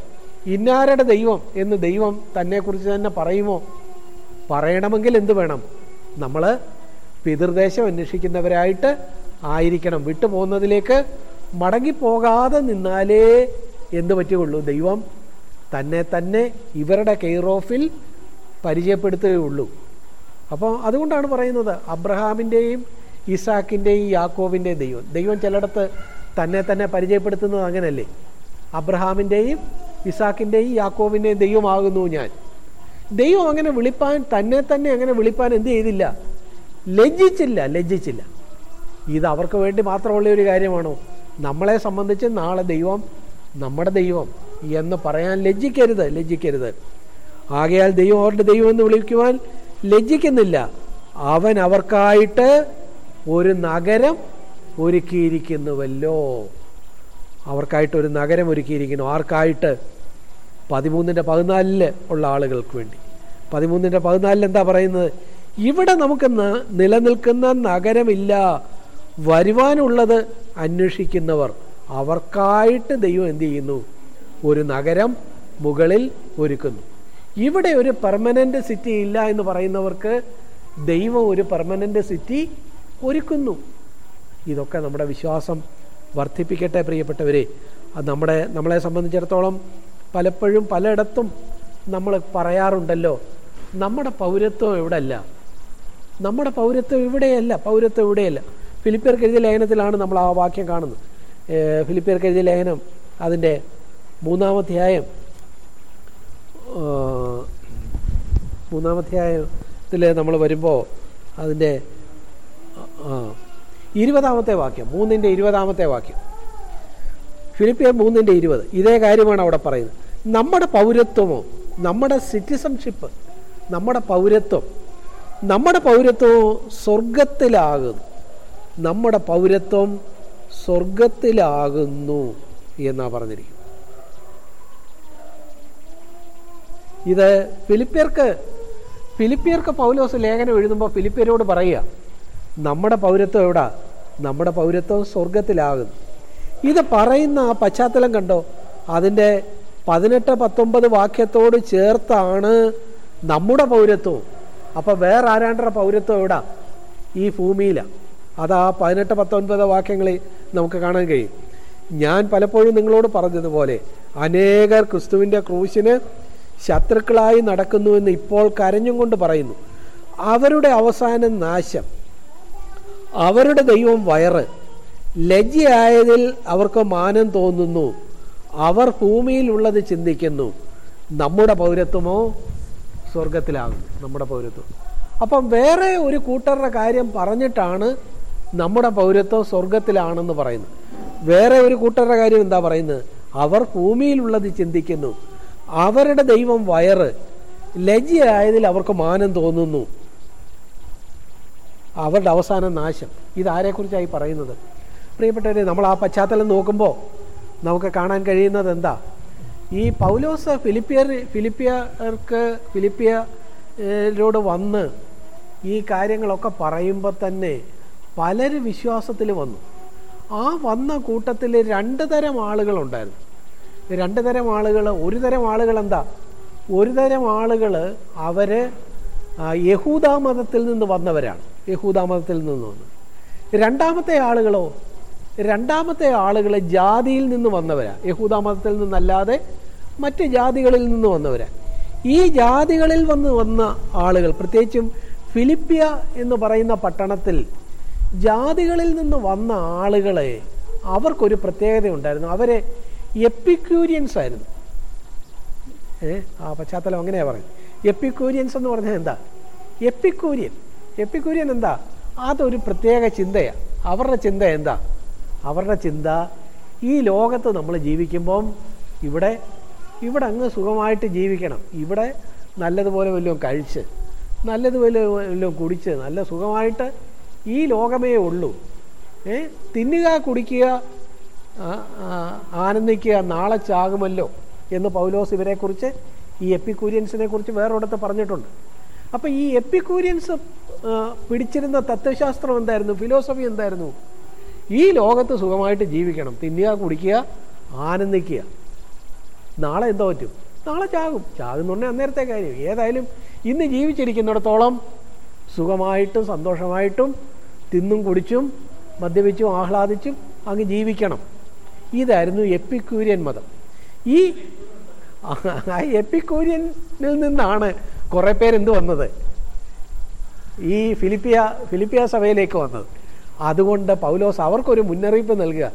ഇന്നാരുടെ ദൈവം എന്ന് ദൈവം തന്നെക്കുറിച്ച് തന്നെ പറയുമോ? പറയണമെങ്കിൽ എന്ത് വേണം? നമ്മൾ പിതൃദേശം അന്വേഷിക്കുന്നവരായിട്ട് ആയിരിക്കണം. വിട്ടുപോകുന്നതിലേക്ക് മടങ്ങിപ്പോകാതെ നിന്നാലേ എന്ത് പറ്റുകയുള്ളൂ? ദൈവം തന്നെ തന്നെ ഇവരുടെ കെയർ ഓഫിൽ പരിചയപ്പെടുത്തുകയുള്ളൂ. അപ്പോൾ അതുകൊണ്ടാണ് പറയുന്നത് അബ്രഹാമിന്റെയും ഇസാക്കിന്റെയും യാക്കോവിന്റെയും ദൈവം. ദൈവം ചിലയിടത്ത് തന്നെ തന്നെ പരിചയപ്പെടുത്തുന്നത് അങ്ങനല്ലേ അബ്രഹാമിന്റെയും ഇസാക്കിന്റെയും യാക്കോവിന്റെയും ദൈവമാകുന്നു ഞാൻ. ദൈവം അങ്ങനെ വിളിപ്പാൻ തന്നെ തന്നെ അങ്ങനെ വിളിപ്പാൻ എന്ത് ചെയ്തില്ല? ലജ്ജിച്ചില്ല ലജ്ജിച്ചില്ല. ഇത് അവർക്ക് വേണ്ടി മാത്രമുള്ള ഒരു കാര്യമാണോ? നമ്മളെ സംബന്ധിച്ച് നാളെ ദൈവം നമ്മുടെ ദൈവം എന്ന് പറയാൻ ലജ്ജിക്കരുത് ലജ്ജിക്കരുത്. ആകയാൽ ദൈവം അവരുടെ ദൈവം എന്ന് വിളിക്കുവാൻ ലജ്ജിക്കുന്നില്ല. അവൻ അവർക്കായിട്ട് ഒരു നഗരം ഒരുക്കിയിരിക്കുന്നുവല്ലോ. അവർക്കായിട്ട് ഒരു നഗരം ഒരുക്കിയിരിക്കുന്നു. ആർക്കായിട്ട്? പതിമൂന്നിന്റെ പതിനാലിൽ ഉള്ള ആളുകൾക്ക് വേണ്ടി. പതിമൂന്നിന്റെ പതിനാലിൽ എന്താ പറയുന്നത്? ഇവിടെ നമുക്ക് നിലനിൽക്കുന്ന നഗരമില്ല. വരുവാനുള്ളത് അന്വേഷിക്കുന്നവർ. അവർക്കായിട്ട് ദൈവം എന്ത് ചെയ്യുന്നു? ഒരു നഗരം മുകളിൽ ഒരുക്കുന്നു. ഇവിടെ ഒരു പെർമനന്റ് സിറ്റി ഇല്ല എന്ന് പറയുന്നവർക്ക് ദൈവം ഒരു പെർമനന്റ് സിറ്റി ഒരുക്കുന്നു. ഇതൊക്കെ നമ്മുടെ വിശ്വാസം വർദ്ധിപ്പിക്കട്ടെ പ്രിയപ്പെട്ടവരെ. അത് നമ്മുടെ നമ്മളെ സംബന്ധിച്ചിടത്തോളം പലപ്പോഴും പലയിടത്തും നമ്മൾ പറയാറുണ്ടല്ലോ നമ്മുടെ പൗരത്വം ഇവിടെ അല്ല നമ്മുടെ പൗരത്വം ഇവിടെയല്ല പൗരത്വം ഇവിടെയല്ല. ഫിലിപ്പിയർ എഴുതിയ ലേഖനത്തിലാണ് നമ്മൾ ആ വാക്യം കാണുന്നത്. ഫിലിപ്പിയർ എഴുതിയ ലേഖനം അതിന്റെ മൂന്നാമധ്യായം മൂന്നാമധ്യായത്തിൽ നമ്മൾ വരുമ്പോൾ അതിന്റെ ഇരുപതാമത്തെ വാക്യം മൂന്നിന്റെ ഇരുപതാമത്തെ വാക്യം. ഫിലിപ്പിയ മൂന്നിന്റെ ഇരുപത് ഇതേ കാര്യമാണ് അവിടെ പറയുന്നത്. നമ്മുടെ പൗരത്വമോ നമ്മുടെ സിറ്റിസൺഷിപ്പ് നമ്മുടെ പൗരത്വം നമ്മുടെ പൗരത്വം സ്വർഗത്തിലാകുന്നു. നമ്മുടെ പൗരത്വം സ്വർഗത്തിലാകുന്നു എന്നാണ് പറഞ്ഞിരിക്കുന്നത് ഇത് ഫിലിപ്പിയർക്ക് ഫിലിപ്പിയർക്ക് പൗലോസ് ലേഖനം എഴുതുമ്പോൾ ഫിലിപ്പിയരോട് പറയുക നമ്മുടെ പൗരത്വം എവിടാ? നമ്മുടെ പൗരത്വം സ്വർഗത്തിലാകുന്നു ഇത് പറയുന്ന ആ പശ്ചാത്തലം കണ്ടോ? അതിന്റെ പതിനെട്ട് പത്തൊമ്പത് വാക്യത്തോട് ചേർത്താണ് നമ്മുടെ പൗരത്വവും അപ്പോൾ വേറെ ആരാണ്ടര പൗരത്വം എവിടാ? ഈ ഭൂമിയിലാണ് അത് ആ പതിനെട്ട് പത്തൊൻപത് വാക്യങ്ങളിൽ നമുക്ക് കാണാൻ കഴിയും. ഞാൻ പലപ്പോഴും നിങ്ങളോട് പറഞ്ഞതുപോലെ അനേകർ ക്രിസ്തുവിന്റെ ക്രൂശിന് ശത്രുക്കളായി നടക്കുന്നുവെന്ന് ഇപ്പോൾ കരഞ്ഞും കൊണ്ട് പറയുന്നു. അവരുടെ അവസാനം നാശം. അവരുടെ ദൈവം വയറ്. ലജ്ജയായതിൽ അവർക്ക് മാനം തോന്നുന്നു. അവർ ഭൂമിയിലുള്ളത് ചിന്തിക്കുന്നു. നമ്മുടെ പൗരത്വമോ സ്വർഗത്തിലാകുന്നു. നമ്മുടെ പൗരത്വം. അപ്പം വേറെ ഒരു കൂട്ടരുടെ കാര്യം പറഞ്ഞിട്ടാണ് നമ്മുടെ പൗരത്വം സ്വർഗത്തിലാണെന്ന് പറയുന്നത്. വേറെ ഒരു കൂട്ടരുടെ കാര്യം എന്താ പറയുന്നത്? അവർ ഭൂമിയിലുള്ളത് ചിന്തിക്കുന്നു. അവരുടെ ദൈവം വയറ് ലജ്ജയായതിൽ അവർക്ക് മാനം തോന്നുന്നു. അവരുടെ അവസാന നാശം. ഇതാരെക്കുറിച്ചായി പറയുന്നത്? പ്രിയപ്പെട്ടവരെ നമ്മൾ ആ പശ്ചാത്തലം നോക്കുമ്പോൾ നമുക്ക് കാണാൻ കഴിയുന്നത് എന്താ? ഈ പൗലോസ് ഫിലിപ്പിയർ ഫിലിപ്പിയർക്ക് ഫിലിപ്പിയരോട് വന്ന് ഈ കാര്യങ്ങളൊക്കെ പറയുമ്പോൾ തന്നെ പലരും വിശ്വാസത്തിൽ വന്നു. ആ വന്ന കൂട്ടത്തിൽ രണ്ട് തരം ആളുകളുണ്ടായിരുന്നു. രണ്ട് തരം ആളുകൾ ഒരു തരം ആളുകൾ എന്താ? ഒരു തരം ആളുകൾ അവർ യഹൂദാ മതത്തിൽ നിന്ന് വന്നവരാണ്. യഹൂദാ മതത്തിൽ നിന്ന് വന്ന്. രണ്ടാമത്തെ ആളുകളോ രണ്ടാമത്തെ ആളുകൾ ജാതിയിൽ നിന്ന് വന്നവരാ. യഹൂദാ മതത്തിൽ നിന്നല്ലാതെ മറ്റ് ജാതികളിൽ നിന്ന് വന്നവരാ. ഈ ജാതികളിൽ വന്ന് വന്ന ആളുകൾ പ്രത്യേകിച്ചും ഫിലിപ്പിയ എന്ന് പറയുന്ന പട്ടണത്തിൽ ജാതികളിൽ നിന്ന് വന്ന ആളുകളെ അവർക്കൊരു പ്രത്യേകതയുണ്ടായിരുന്നു. അവരെ എപ്പിക്യൂരിയൻസ് ആയിരുന്നു. ഏ ആ പശ്ചാത്തലം അങ്ങനെയാ പറയുന്നത്. എപ്പിക്യൂരിയൻസ് എന്ന് പറഞ്ഞാൽ എന്താ? എപ്പിക്യൂരിയൻ എപ്പിക്യൂരിയൻ എന്താ? അതൊരു പ്രത്യേക ചിന്തയാണ് അവരുടെ ചിന്ത എന്താ? അവരുടെ ചിന്ത ഈ ലോകത്ത് നമ്മൾ ജീവിക്കുമ്പം ഇവിടെ ഇവിടെ അങ്ങ് സുഖമായിട്ട് ജീവിക്കണം. ഇവിടെ നല്ലതുപോലെ വല്ലതും കഴിച്ച് നല്ലതുപോലെ വല്ലതും കുടിച്ച് നല്ല സുഖമായിട്ട് ഈ ലോകമേ ഉള്ളൂ. ഏ തിന്നുക കുടിക്കുക ആനന്ദിക്കുക നാളെ ചാകുമല്ലോ എന്ന് പൗലോസ് ഇവരെക്കുറിച്ച് ഈ എപ്പിക്കൂരിയൻസിനെ കുറിച്ച് വേറൊരിടത്ത് പറഞ്ഞിട്ടുണ്ട്. അപ്പോൾ ഈ എപ്പിക്കൂരിയൻസ് പിടിച്ചിരുന്ന തത്വശാസ്ത്രം എന്തായിരുന്നു? ഫിലോസഫി എന്തായിരുന്നു? ഈ ലോകത്ത് സുഖമായിട്ട് ജീവിക്കണം. തിന്നുക കുടിക്കുക ആനന്ദിക്കുക. നാളെ എന്തോ പറ്റും? നാളെ ചാകും. ചാകുന്നുണ്ടെ അന്നേരത്തെ കാര്യം. ഏതായാലും ഇന്ന് ജീവിച്ചിരിക്കുന്നിടത്തോളം സുഖമായിട്ടും സന്തോഷമായിട്ടും തിന്നും കുടിച്ചും മദ്യപിച്ചും ആഹ്ലാദിച്ചും അങ്ങ് ജീവിക്കണം. ഇതായിരുന്നു എപ്പിക്യൂരിയൻ മതം. ഈ ആ എപ്പിക്യൂര്യനിൽ നിന്നാണ് കുറേ പേരെന്ത് വന്നത്? ഈ ഫിലിപ്പിയ ഫിലിപ്പിയ സഭയിലേക്ക് വന്നത്. അതുകൊണ്ട് പൗലോസ് അവർക്കൊരു മുന്നറിയിപ്പ് നൽകുക.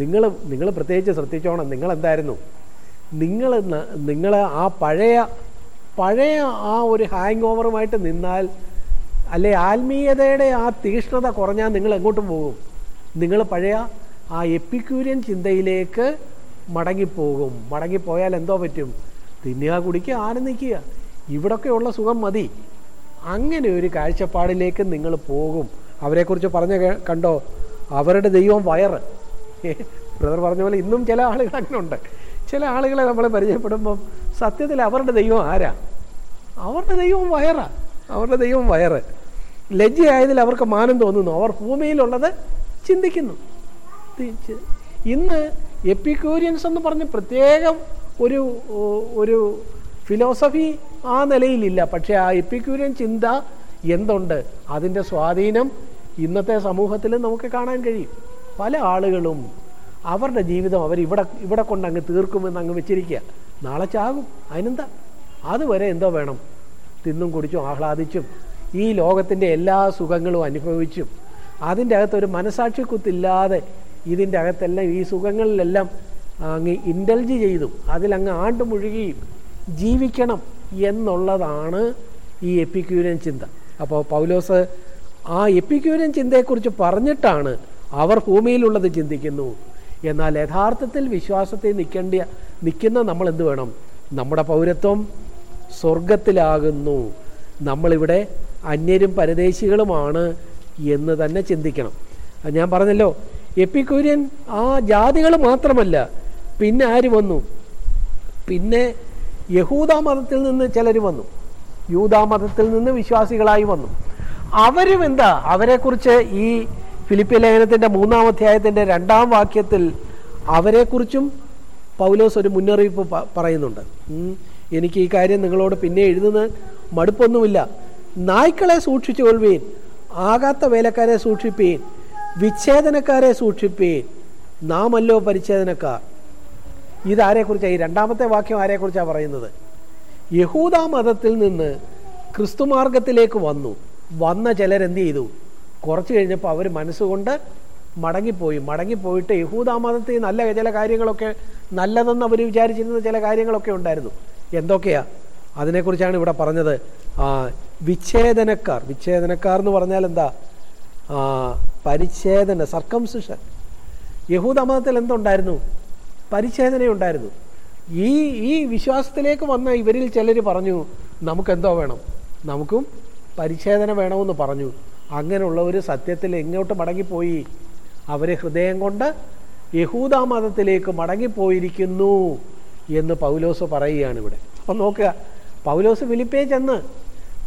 നിങ്ങൾ നിങ്ങൾ പ്രത്യേകിച്ച് ശ്രദ്ധിച്ചോണം. നിങ്ങൾ എന്തായിരുന്നു നിങ്ങൾ നിങ്ങൾ ആ പഴയ പഴയ ആ ഒരു ഹാങ് ഓവറുമായിട്ട് നിന്നാൽ അല്ലെ ആത്മീയതയുടെ ആ തീഷ്ണത കുറഞ്ഞാൽ നിങ്ങൾ എങ്ങോട്ടും പോകും? നിങ്ങൾ പഴയ ആ എപ്പിക്യൂരിയൻ ചിന്തയിലേക്ക് മടങ്ങിപ്പോകും. മടങ്ങിപ്പോയാൽ എന്തോ പറ്റും? തിന്നുക കുടിക്കുക ആനന്ദിക്കുക. ഇവിടൊക്കെയുള്ള സുഖം മതി. അങ്ങനെ ഒരു കാഴ്ചപ്പാടിലേക്ക് നിങ്ങൾ പോകും. അവരെക്കുറിച്ച് പറഞ്ഞ കണ്ടോ? അവരുടെ ദൈവം വയറ്. ബ്രദർ പറഞ്ഞ പോലെ ഇന്നും ചില ആളുകൾ അങ്ങനെ ഉണ്ട് ചില ആളുകളെ നമ്മൾ പരിചയപ്പെടുമ്പം സത്യത്തിൽ അവരുടെ ദൈവം ആരാ? അവരുടെ ദൈവം വയറാ. അവരുടെ ദൈവം വയറ്. ലജ്ജയായതിൽ അവർക്ക് മാനം തോന്നുന്നു. അവർ ഭൂമിയിലുള്ളത് ചിന്തിക്കുന്നു. ഇന്ന് എപ്പിക്യൂരിയൻസ് എന്ന് പറഞ്ഞ് പ്രത്യേകം ഒരു ഒരു ഫിലോസഫി ആ നിലയിലില്ല. പക്ഷേ ആ എപ്പിക്യൂരിയൻ ചിന്ത എന്തുണ്ട്? അതിന്റെ സ്വാധീനം ഇന്നത്തെ സമൂഹത്തിൽ നമുക്ക് കാണാൻ കഴിയും. പല ആളുകളും അവരുടെ ജീവിതം അവർ ഇവിടെ ഇവിടെ കൊണ്ട് അങ്ങ് തീർക്കുമെന്ന് അങ്ങ് വെച്ചിരിക്കുക. നാളെ ചാകും. അതിനെന്താ? അതുവരെ എന്തോ വേണം. തിന്നും കുടിച്ചും ആഹ്ലാദിച്ചും ഈ ലോകത്തിന്റെ എല്ലാ സുഖങ്ങളും അനുഭവിച്ചും അതിന്റെ അകത്തൊരു മനസാക്ഷി കുത്തില്ലാതെ ഇതിന്റെ അകത്തെല്ലാം ഈ സുഖങ്ങളിലെല്ലാം അങ്ങ് ഇൻഡൽജ് ചെയ്തും. അതിലങ്ങ് ആണ്ട് മുഴുകിയും ജീവിക്കണം എന്നുള്ളതാണ് ഈ എപ്പിക്യൂരിയൻ ചിന്ത. അപ്പോൾ പൗലോസ് ആ എപ്പിക്യൂരിയൻ ചിന്തയെക്കുറിച്ച് പറഞ്ഞിട്ടാണ് അവർ ഭൂമിയിലുള്ളത് ചിന്തിക്കുന്നു. എന്നാൽ യഥാർത്ഥത്തിൽ വിശ്വാസത്തിൽ നിൽക്കേണ്ട നിൽക്കുന്ന നമ്മൾ എന്ത് വേണം? നമ്മുടെ പൗരത്വം സ്വർഗത്തിലാകുന്നു നമ്മളിവിടെ അന്യരും പരദേശികളുമാണ് എന്ന് തന്നെ ചിന്തിക്കണം. ഞാൻ പറഞ്ഞല്ലോ എപ്പിക്യൂര്യൻ ആ ജാതികൾ മാത്രമല്ല പിന്നെ ആര് വന്നു? പിന്നെ യഹൂദ മതത്തിൽ നിന്ന് ചിലർ വന്നു. യൂതാ മതത്തിൽ നിന്ന് വിശ്വാസികളായി വന്നു. അവരും എന്താ? അവരെക്കുറിച്ച് ഈ ഫിലിപ്പി ലേഖനത്തിന്റെ മൂന്നാം അധ്യായത്തിന്റെ രണ്ടാം വാക്യത്തിൽ അവരെക്കുറിച്ചും പൗലോസ് ഒരു മുന്നറിയിപ്പ് പറയുന്നുണ്ട്. എനിക്ക് ഈ കാര്യം നിങ്ങളോട് പിന്നെ എഴുതുന്ന മടുപ്പൊന്നുമില്ല. നായ്ക്കളെ സൂക്ഷിച്ചു കൊള്ളുവീൻ ആകാത്ത വേലക്കാരെ സൂക്ഷിപ്പീൻ വിച്ഛേദനക്കാരെ സൂക്ഷിപ്പീൻ. നാമല്ലോ പരിച്ഛേദനക്കാർ. ഇതാരെക്കുറിച്ചാണ് ഈ രണ്ടാമത്തെ വാക്യം ആരെക്കുറിച്ചാണ് പറയുന്നത്? യഹൂദ മതത്തിൽ നിന്ന് ക്രിസ്തുമാർഗത്തിലേക്ക് വന്നു. വന്ന ചിലരെന്ത് ചെയ്തു? കുറച്ച് കഴിഞ്ഞപ്പോൾ അവർ മനസ്സുകൊണ്ട് മടങ്ങിപ്പോയി. മടങ്ങിപ്പോയിട്ട് യഹൂദാമതത്തിൽ നല്ല ചില കാര്യങ്ങളൊക്കെ നല്ലതെന്ന് അവർ വിചാരിച്ചിരുന്ന ചില കാര്യങ്ങളൊക്കെ ഉണ്ടായിരുന്നു. എന്തൊക്കെയാ? അതിനെക്കുറിച്ചാണ് ഇവിടെ പറഞ്ഞത്. വിച്ഛേദനക്കാർ. വിച്ഛേദനക്കാർ എന്ന് പറഞ്ഞാൽ എന്താ? പരിച്ഛേദന സർക്കംസിഷൻ യഹൂദ മതത്തിൽ എന്തുണ്ടായിരുന്നു? പരിച്ഛേദനയുണ്ടായിരുന്നു. ഈ ഈ വിശ്വാസത്തിലേക്ക് വന്ന ഇവരിൽ ചിലർ പറഞ്ഞു നമുക്കെന്തോ വേണം? നമുക്കും പരിച്ഛേദന വേണമെന്ന് പറഞ്ഞു. അങ്ങനെയുള്ളവർ സത്യത്തിൽ എങ്ങോട്ട് മടങ്ങിപ്പോയി? അവർ ഹൃദയം കൊണ്ട് യഹൂദ മതത്തിലേക്ക് മടങ്ങിപ്പോയിരിക്കുന്നു എന്ന് പൗലോസ് പറയുകയാണ് ഇവിടെ. അപ്പം നോക്കുക പൗലോസ് ഫിലിപ്പിയെ ചെന്ന്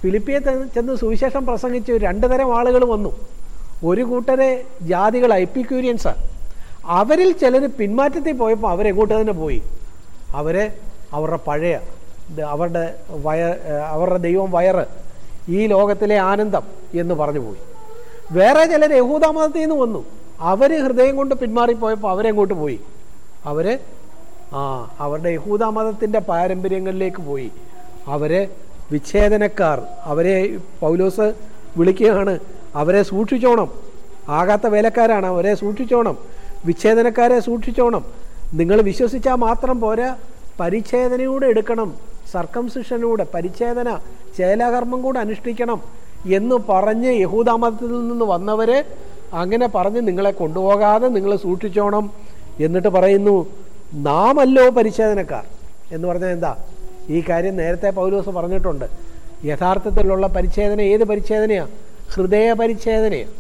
ഫിലിപ്പിയെ ചെന്ന് സുവിശേഷം പ്രസംഗിച്ച് രണ്ട് തരം ആളുകൾ വന്നു. ഒരു കൂട്ടരെ ജാതികൾ ഐപ്പിക്യൂരിയൻസാണ് അവരിൽ ചിലർ പിന്മാറ്റത്തിൽ പോയപ്പോൾ അവരെങ്ങോട്ട് തന്നെ പോയി? അവരെ അവരുടെ പഴയ അവരുടെ വയ അവരുടെ ദൈവം വയറ് ഈ ലോകത്തിലെ ആനന്ദം എന്ന് പറഞ്ഞു പോയി. വേറെ ചിലർ യഹൂദാമതത്തിൽ നിന്ന് വന്നു. അവർ ഹൃദയം കൊണ്ട് പിന്മാറിപ്പോയപ്പോൾ അവരെങ്ങോട്ട് പോയി? അവർ ആ അവരുടെ യഹൂദാമതത്തിന്റെ പാരമ്പര്യങ്ങളിലേക്ക് പോയി. അവരെ വിച്ഛേദനക്കാർ അവരെ പൗലോസ് വിളിക്കുകയാണ് അവരെ സൂക്ഷിച്ചോണം. ആകാത്ത വേലക്കാരാണ് അവരെ സൂക്ഷിച്ചോണം. വിച്ഛേദനക്കാരെ സൂക്ഷിച്ചോണം. നിങ്ങൾ വിശ്വസിച്ചാൽ മാത്രം പോരാ. പരിച്ഛേദനയൂടെ എടുക്കണം. സർക്കംസിഷനൂടെ പരിച്ഛേദന ചേലാകർമ്മം കൂടെ അനുഷ്ഠിക്കണം എന്ന് പറഞ്ഞ് യഹൂദാമതത്തിൽ നിന്ന് വന്നവരെ അങ്ങനെ പറഞ്ഞ് നിങ്ങളെ കൊണ്ടുപോകാതെ നിങ്ങൾ സൂക്ഷിച്ചോണം എന്നിട്ട് പറയുന്നു നാമല്ലോ പരിച്ഛേദനക്കാർ. എന്ന് പറഞ്ഞാൽ എന്താ? ഈ കാര്യം നേരത്തെ പൗലോസ് പറഞ്ഞിട്ടുണ്ട്. യഥാർത്ഥത്തിലുള്ള പരിച്ഛേദന ഏത് പരിച്ഛേദനയാണ് ഹൃദയ പരിച്ഛേദനയാണ്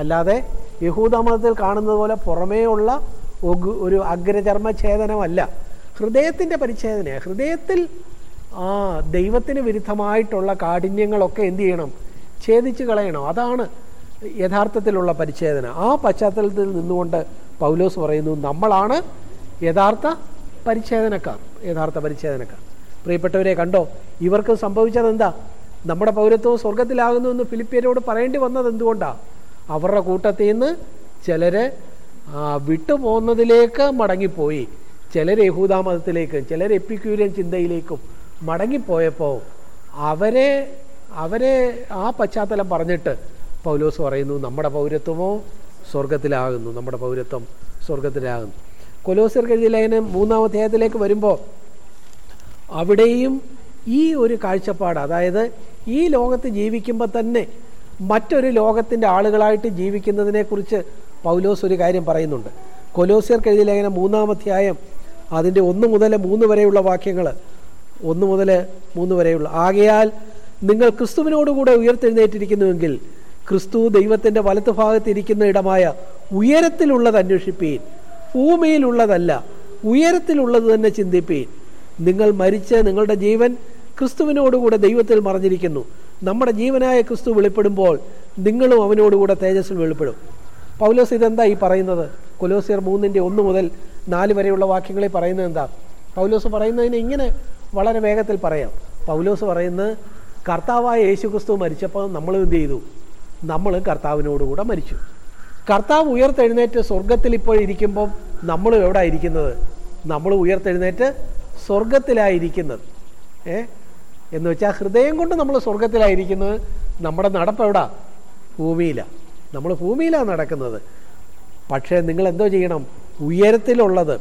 അല്ലാതെ യഹൂദമതത്തിൽ കാണുന്നത് പോലെ പുറമേ ഉള്ള ഒരു അഗ്രചർമ്മ ഛേദനമല്ല ഹൃദയത്തിന്റെ പരിച്ഛേദനയാണ് ഹൃദയത്തിൽ ആ ദൈവത്തിന് വിരുദ്ധമായിട്ടുള്ള കാഠിന്യങ്ങളൊക്കെ എന്തു ചെയ്യണം? ഛേദിച്ച് കളയണം. അതാണ് യഥാർത്ഥത്തിലുള്ള പരിച്ഛേദന. ആ പശ്ചാത്തലത്തിൽ നിന്നുകൊണ്ട് പൗലോസ് പറയുന്നു നമ്മളാണ് യഥാർത്ഥ പരിച്ഛേദനക്കാർ. യഥാർത്ഥ പരിച്ഛേദനക്കാർ. പ്രിയപ്പെട്ടവരെ കണ്ടോ? ഇവർക്ക് സംഭവിച്ചത് എന്താ നമ്മുടെ പൗരത്വം സ്വർഗത്തിലാകുന്നു എന്ന് ഫിലിപ്പിയരോട് പറയേണ്ടി വന്നത് എന്തുകൊണ്ടാണ് അവരുടെ കൂട്ടത്തിൽ നിന്ന് ചിലർ വിട്ടുപോകുന്നതിലേക്ക് മടങ്ങിപ്പോയി. ചിലർ യഹൂദാ മതത്തിലേക്കും ചിലർ എപ്പിക്യൂരിയൻ ചിന്തയിലേക്കും മടങ്ങിപ്പോയപ്പോൾ അവരെ അവരെ ആ പശ്ചാത്തലം പറഞ്ഞിട്ട് പൗലോസ് പറയുന്നു നമ്മുടെ പൗരത്വമോ സ്വർഗത്തിലാകുന്നു നമ്മുടെ പൗരത്വം സ്വർഗത്തിലാകുന്നു. മൂന്നാം അധ്യായത്തിലേക്ക് വരുമ്പോൾ അവിടെയും ഈ ഒരു കാഴ്ചപ്പാട് അതായത് ഈ ലോകത്ത് ജീവിക്കുമ്പോൾ തന്നെ മറ്റൊരു ലോകത്തിന്റെ ആളുകളായിട്ട് ജീവിക്കുന്നതിനെക്കുറിച്ച് പൗലോസ് ഒരു കാര്യം പറയുന്നുണ്ട്. കൊലോസിയർക്ക് എഴുതിയ ലേഖനം മൂന്നാമധ്യായം അതിന്റെ ഒന്ന് മുതൽ മൂന്ന് വരെയുള്ള വാക്യങ്ങൾ ഒന്ന് മുതൽ മൂന്ന് വരെയുള്ള ആകയാൽ നിങ്ങൾ ക്രിസ്തുവിനോടുകൂടെ ഉയർത്തെഴുന്നേറ്റിരിക്കുന്നുവെങ്കിൽ ക്രിസ്തു ദൈവത്തിന്റെ വലത്തുഭാഗത്തിരിക്കുന്ന ഇടമായ ഉയരത്തിലുള്ളത് അന്വേഷിപ്പീൻ ഭൂമിയിലുള്ളതല്ല ഉയരത്തിലുള്ളത് തന്നെ ചിന്തിപ്പീൻ. നിങ്ങൾ മരിച്ച് നിങ്ങളുടെ ജീവൻ ക്രിസ്തുവിനോടുകൂടെ ദൈവത്തിൽ മറഞ്ഞിരിക്കുന്നു. നമ്മുടെ ജീവനായ ക്രിസ്തു വെളിപ്പെടുമ്പോൾ നിങ്ങളും അവനോടുകൂടെ തേജസ്സിൽ വെളിപ്പെടും. പൗലോസ് ഇതെന്താ ഈ പറയുന്നത്? കൊലോസിയർ മൂന്നിന്റെ ഒന്ന് മുതൽ നാല് വരെയുള്ള വാക്യങ്ങളിൽ പറയുന്നത് എന്താ? പൗലോസ് പറയുന്നതിന് ഇങ്ങനെ വളരെ വേഗത്തിൽ പറയാം. പൗലോസ് പറയുന്നത് കർത്താവായ യേശു ക്രിസ്തു മരിച്ചപ്പോൾ നമ്മൾ എന്ത് ചെയ്തു? നമ്മൾ കർത്താവിനോടുകൂടെ മരിച്ചു. കർത്താവ് ഉയർത്തെഴുന്നേറ്റ് സ്വർഗത്തിൽ ഇപ്പോൾ ഇരിക്കുമ്പം നമ്മൾ എവിടെ ഇരിക്കുന്നത്? നമ്മൾ ഉയർത്തെഴുന്നേറ്റ് സ്വർഗത്തിലായിരിക്കുന്നത് ഏ? എന്ന് വെച്ചാൽ ഹൃദയം കൊണ്ട് നമ്മൾ സ്വർഗത്തിലായിരിക്കുന്നത് നമ്മുടെ നടപ്പ് എവിടാ? ഭൂമിയിലാണ് നമ്മൾ ഭൂമിയിലാണ് നടക്കുന്നത്. പക്ഷേ നിങ്ങൾ എന്തോ ചെയ്യണം? ഉയരത്തിലുള്ളത്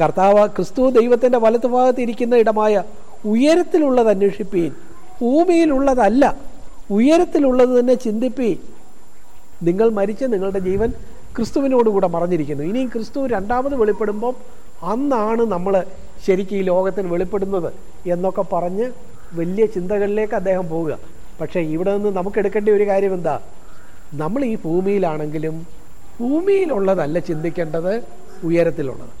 കർത്താവ് ക്രിസ്തു ദൈവത്തിന്റെ വലത്ത് ഭാഗത്ത് ഇരിക്കുന്ന ഇടമായ ഉയരത്തിലുള്ളത് അന്വേഷിപ്പീൻ. ഭൂമിയിലുള്ളതല്ല ഉയരത്തിലുള്ളത് തന്നെ ചിന്തിപ്പീൻ. നിങ്ങൾ മരിച്ച് നിങ്ങളുടെ ജീവൻ ക്രിസ്തുവിനോടുകൂടെ മറഞ്ഞിരിക്കുന്നു. ഇനിയും ക്രിസ്തു രണ്ടാമത് വെളിപ്പെടുമ്പം അന്നാണ് നമ്മൾ ശരിക്കും ഈ ലോകത്തിന് വെളിപ്പെടുന്നത് എന്നൊക്കെ പറഞ്ഞ് വലിയ ചിന്തകളിലേക്ക് അദ്ദേഹം പോവുക. പക്ഷേ ഇവിടെ നിന്ന് നമുക്ക് എടുക്കേണ്ട ഒരു കാര്യം എന്താ? നമ്മൾ ഈ ഭൂമിയിലാണെങ്കിലും ഭൂമിയിലുള്ളതല്ല ചിന്തിക്കേണ്ടത് ഉയരത്തിലുള്ളത്.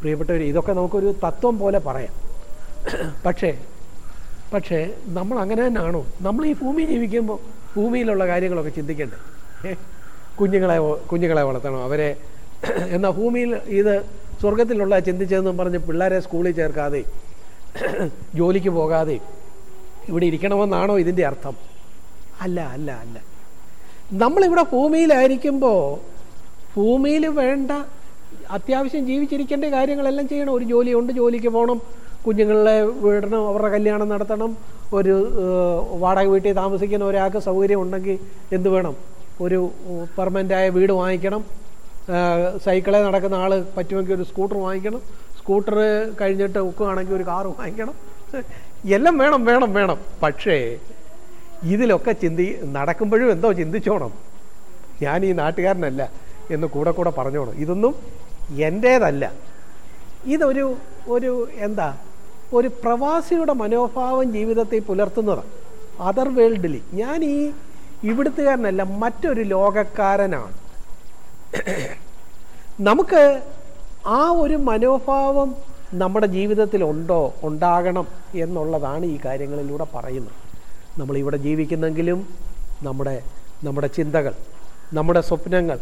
പ്രിയപ്പെട്ടവർ ഇതൊക്കെ നമുക്കൊരു തത്വം പോലെ പറയാം. പക്ഷേ പക്ഷേ നമ്മൾ അങ്ങനെ തന്നെയാണോ? നമ്മൾ ഈ ഭൂമി ജീവിക്കുമ്പോൾ ഭൂമിയിലുള്ള കാര്യങ്ങളൊക്കെ ചിന്തിക്കേണ്ടേ? കുഞ്ഞുങ്ങളെ കുഞ്ഞുങ്ങളെ വളർത്തണം. അവരെ എന്നാൽ ഭൂമിയിൽ ഇത് സ്വർഗത്തിലുള്ള ചിന്തിച്ചതെന്നും പറഞ്ഞ് പിള്ളേരെ സ്കൂളിൽ ചേർക്കാതെ ജോലിക്ക് പോകാതെ ഇവിടെ ഇരിക്കണമെന്നാണോ ഇതിന്റെ അർത്ഥം? അല്ല അല്ല അല്ല. നമ്മളിവിടെ ഭൂമിയിലായിരിക്കുമ്പോൾ ഭൂമിയിൽ വേണ്ട അത്യാവശ്യം ജീവിച്ചിരിക്കേണ്ട കാര്യങ്ങളെല്ലാം ചെയ്യണം. ഒരു ജോലിയുണ്ട് ജോലിക്ക് പോകണം കുഞ്ഞുങ്ങളെ വിടണം അവരുടെ കല്യാണം നടത്തണം ഒരു വാടക വീട്ടിൽ താമസിക്കുന്ന ഒരാൾക്ക് സൗകര്യം ഉണ്ടെങ്കിൽ എന്ത് വേണം? ഒരു പെർമനന്റായ വീട് വാങ്ങിക്കണം. സൈക്കിളിൽ നടക്കുന്ന ആൾ പറ്റുമെങ്കിൽ ഒരു സ്കൂട്ടർ വാങ്ങിക്കണം. സ്കൂട്ടർ കഴിഞ്ഞിട്ട് ഒക്കുകയാണെങ്കിൽ ഒരു കാറ് വാങ്ങിക്കണം. എല്ലാം വേണം വേണം വേണം. പക്ഷേ ഇതിലൊക്കെ ചിന്തി നടക്കുമ്പോഴും എന്തോ ചിന്തിച്ചോണം. ഞാൻ ഈ നാട്ടുകാരനല്ല എന്ന് കൂടെ കൂടെ പറഞ്ഞോണം. ഇതൊന്നും എന്റേതല്ല ഇതൊരു ഒരു എന്താ ഒരു പ്രവാസിയുടെ മനോഭാവം ജീവിതത്തെ പുലർത്തുന്നതാണ് അതർ വേൾഡിൽ ഞാൻ ഈ ഇവിടുത്തുകാരനല്ല മറ്റൊരു ലോകക്കാരനാണ്. നമുക്ക് ആ ഒരു മനോഭാവം നമ്മുടെ ജീവിതത്തിൽ ഉണ്ടോ ഉണ്ടാകണം എന്നുള്ളതാണ് ഈ കാര്യങ്ങളിലൂടെ പറയുന്നത്. നമ്മളിവിടെ ജീവിക്കുന്നെങ്കിലും നമ്മുടെ നമ്മുടെ ചിന്തകൾ നമ്മുടെ സ്വപ്നങ്ങൾ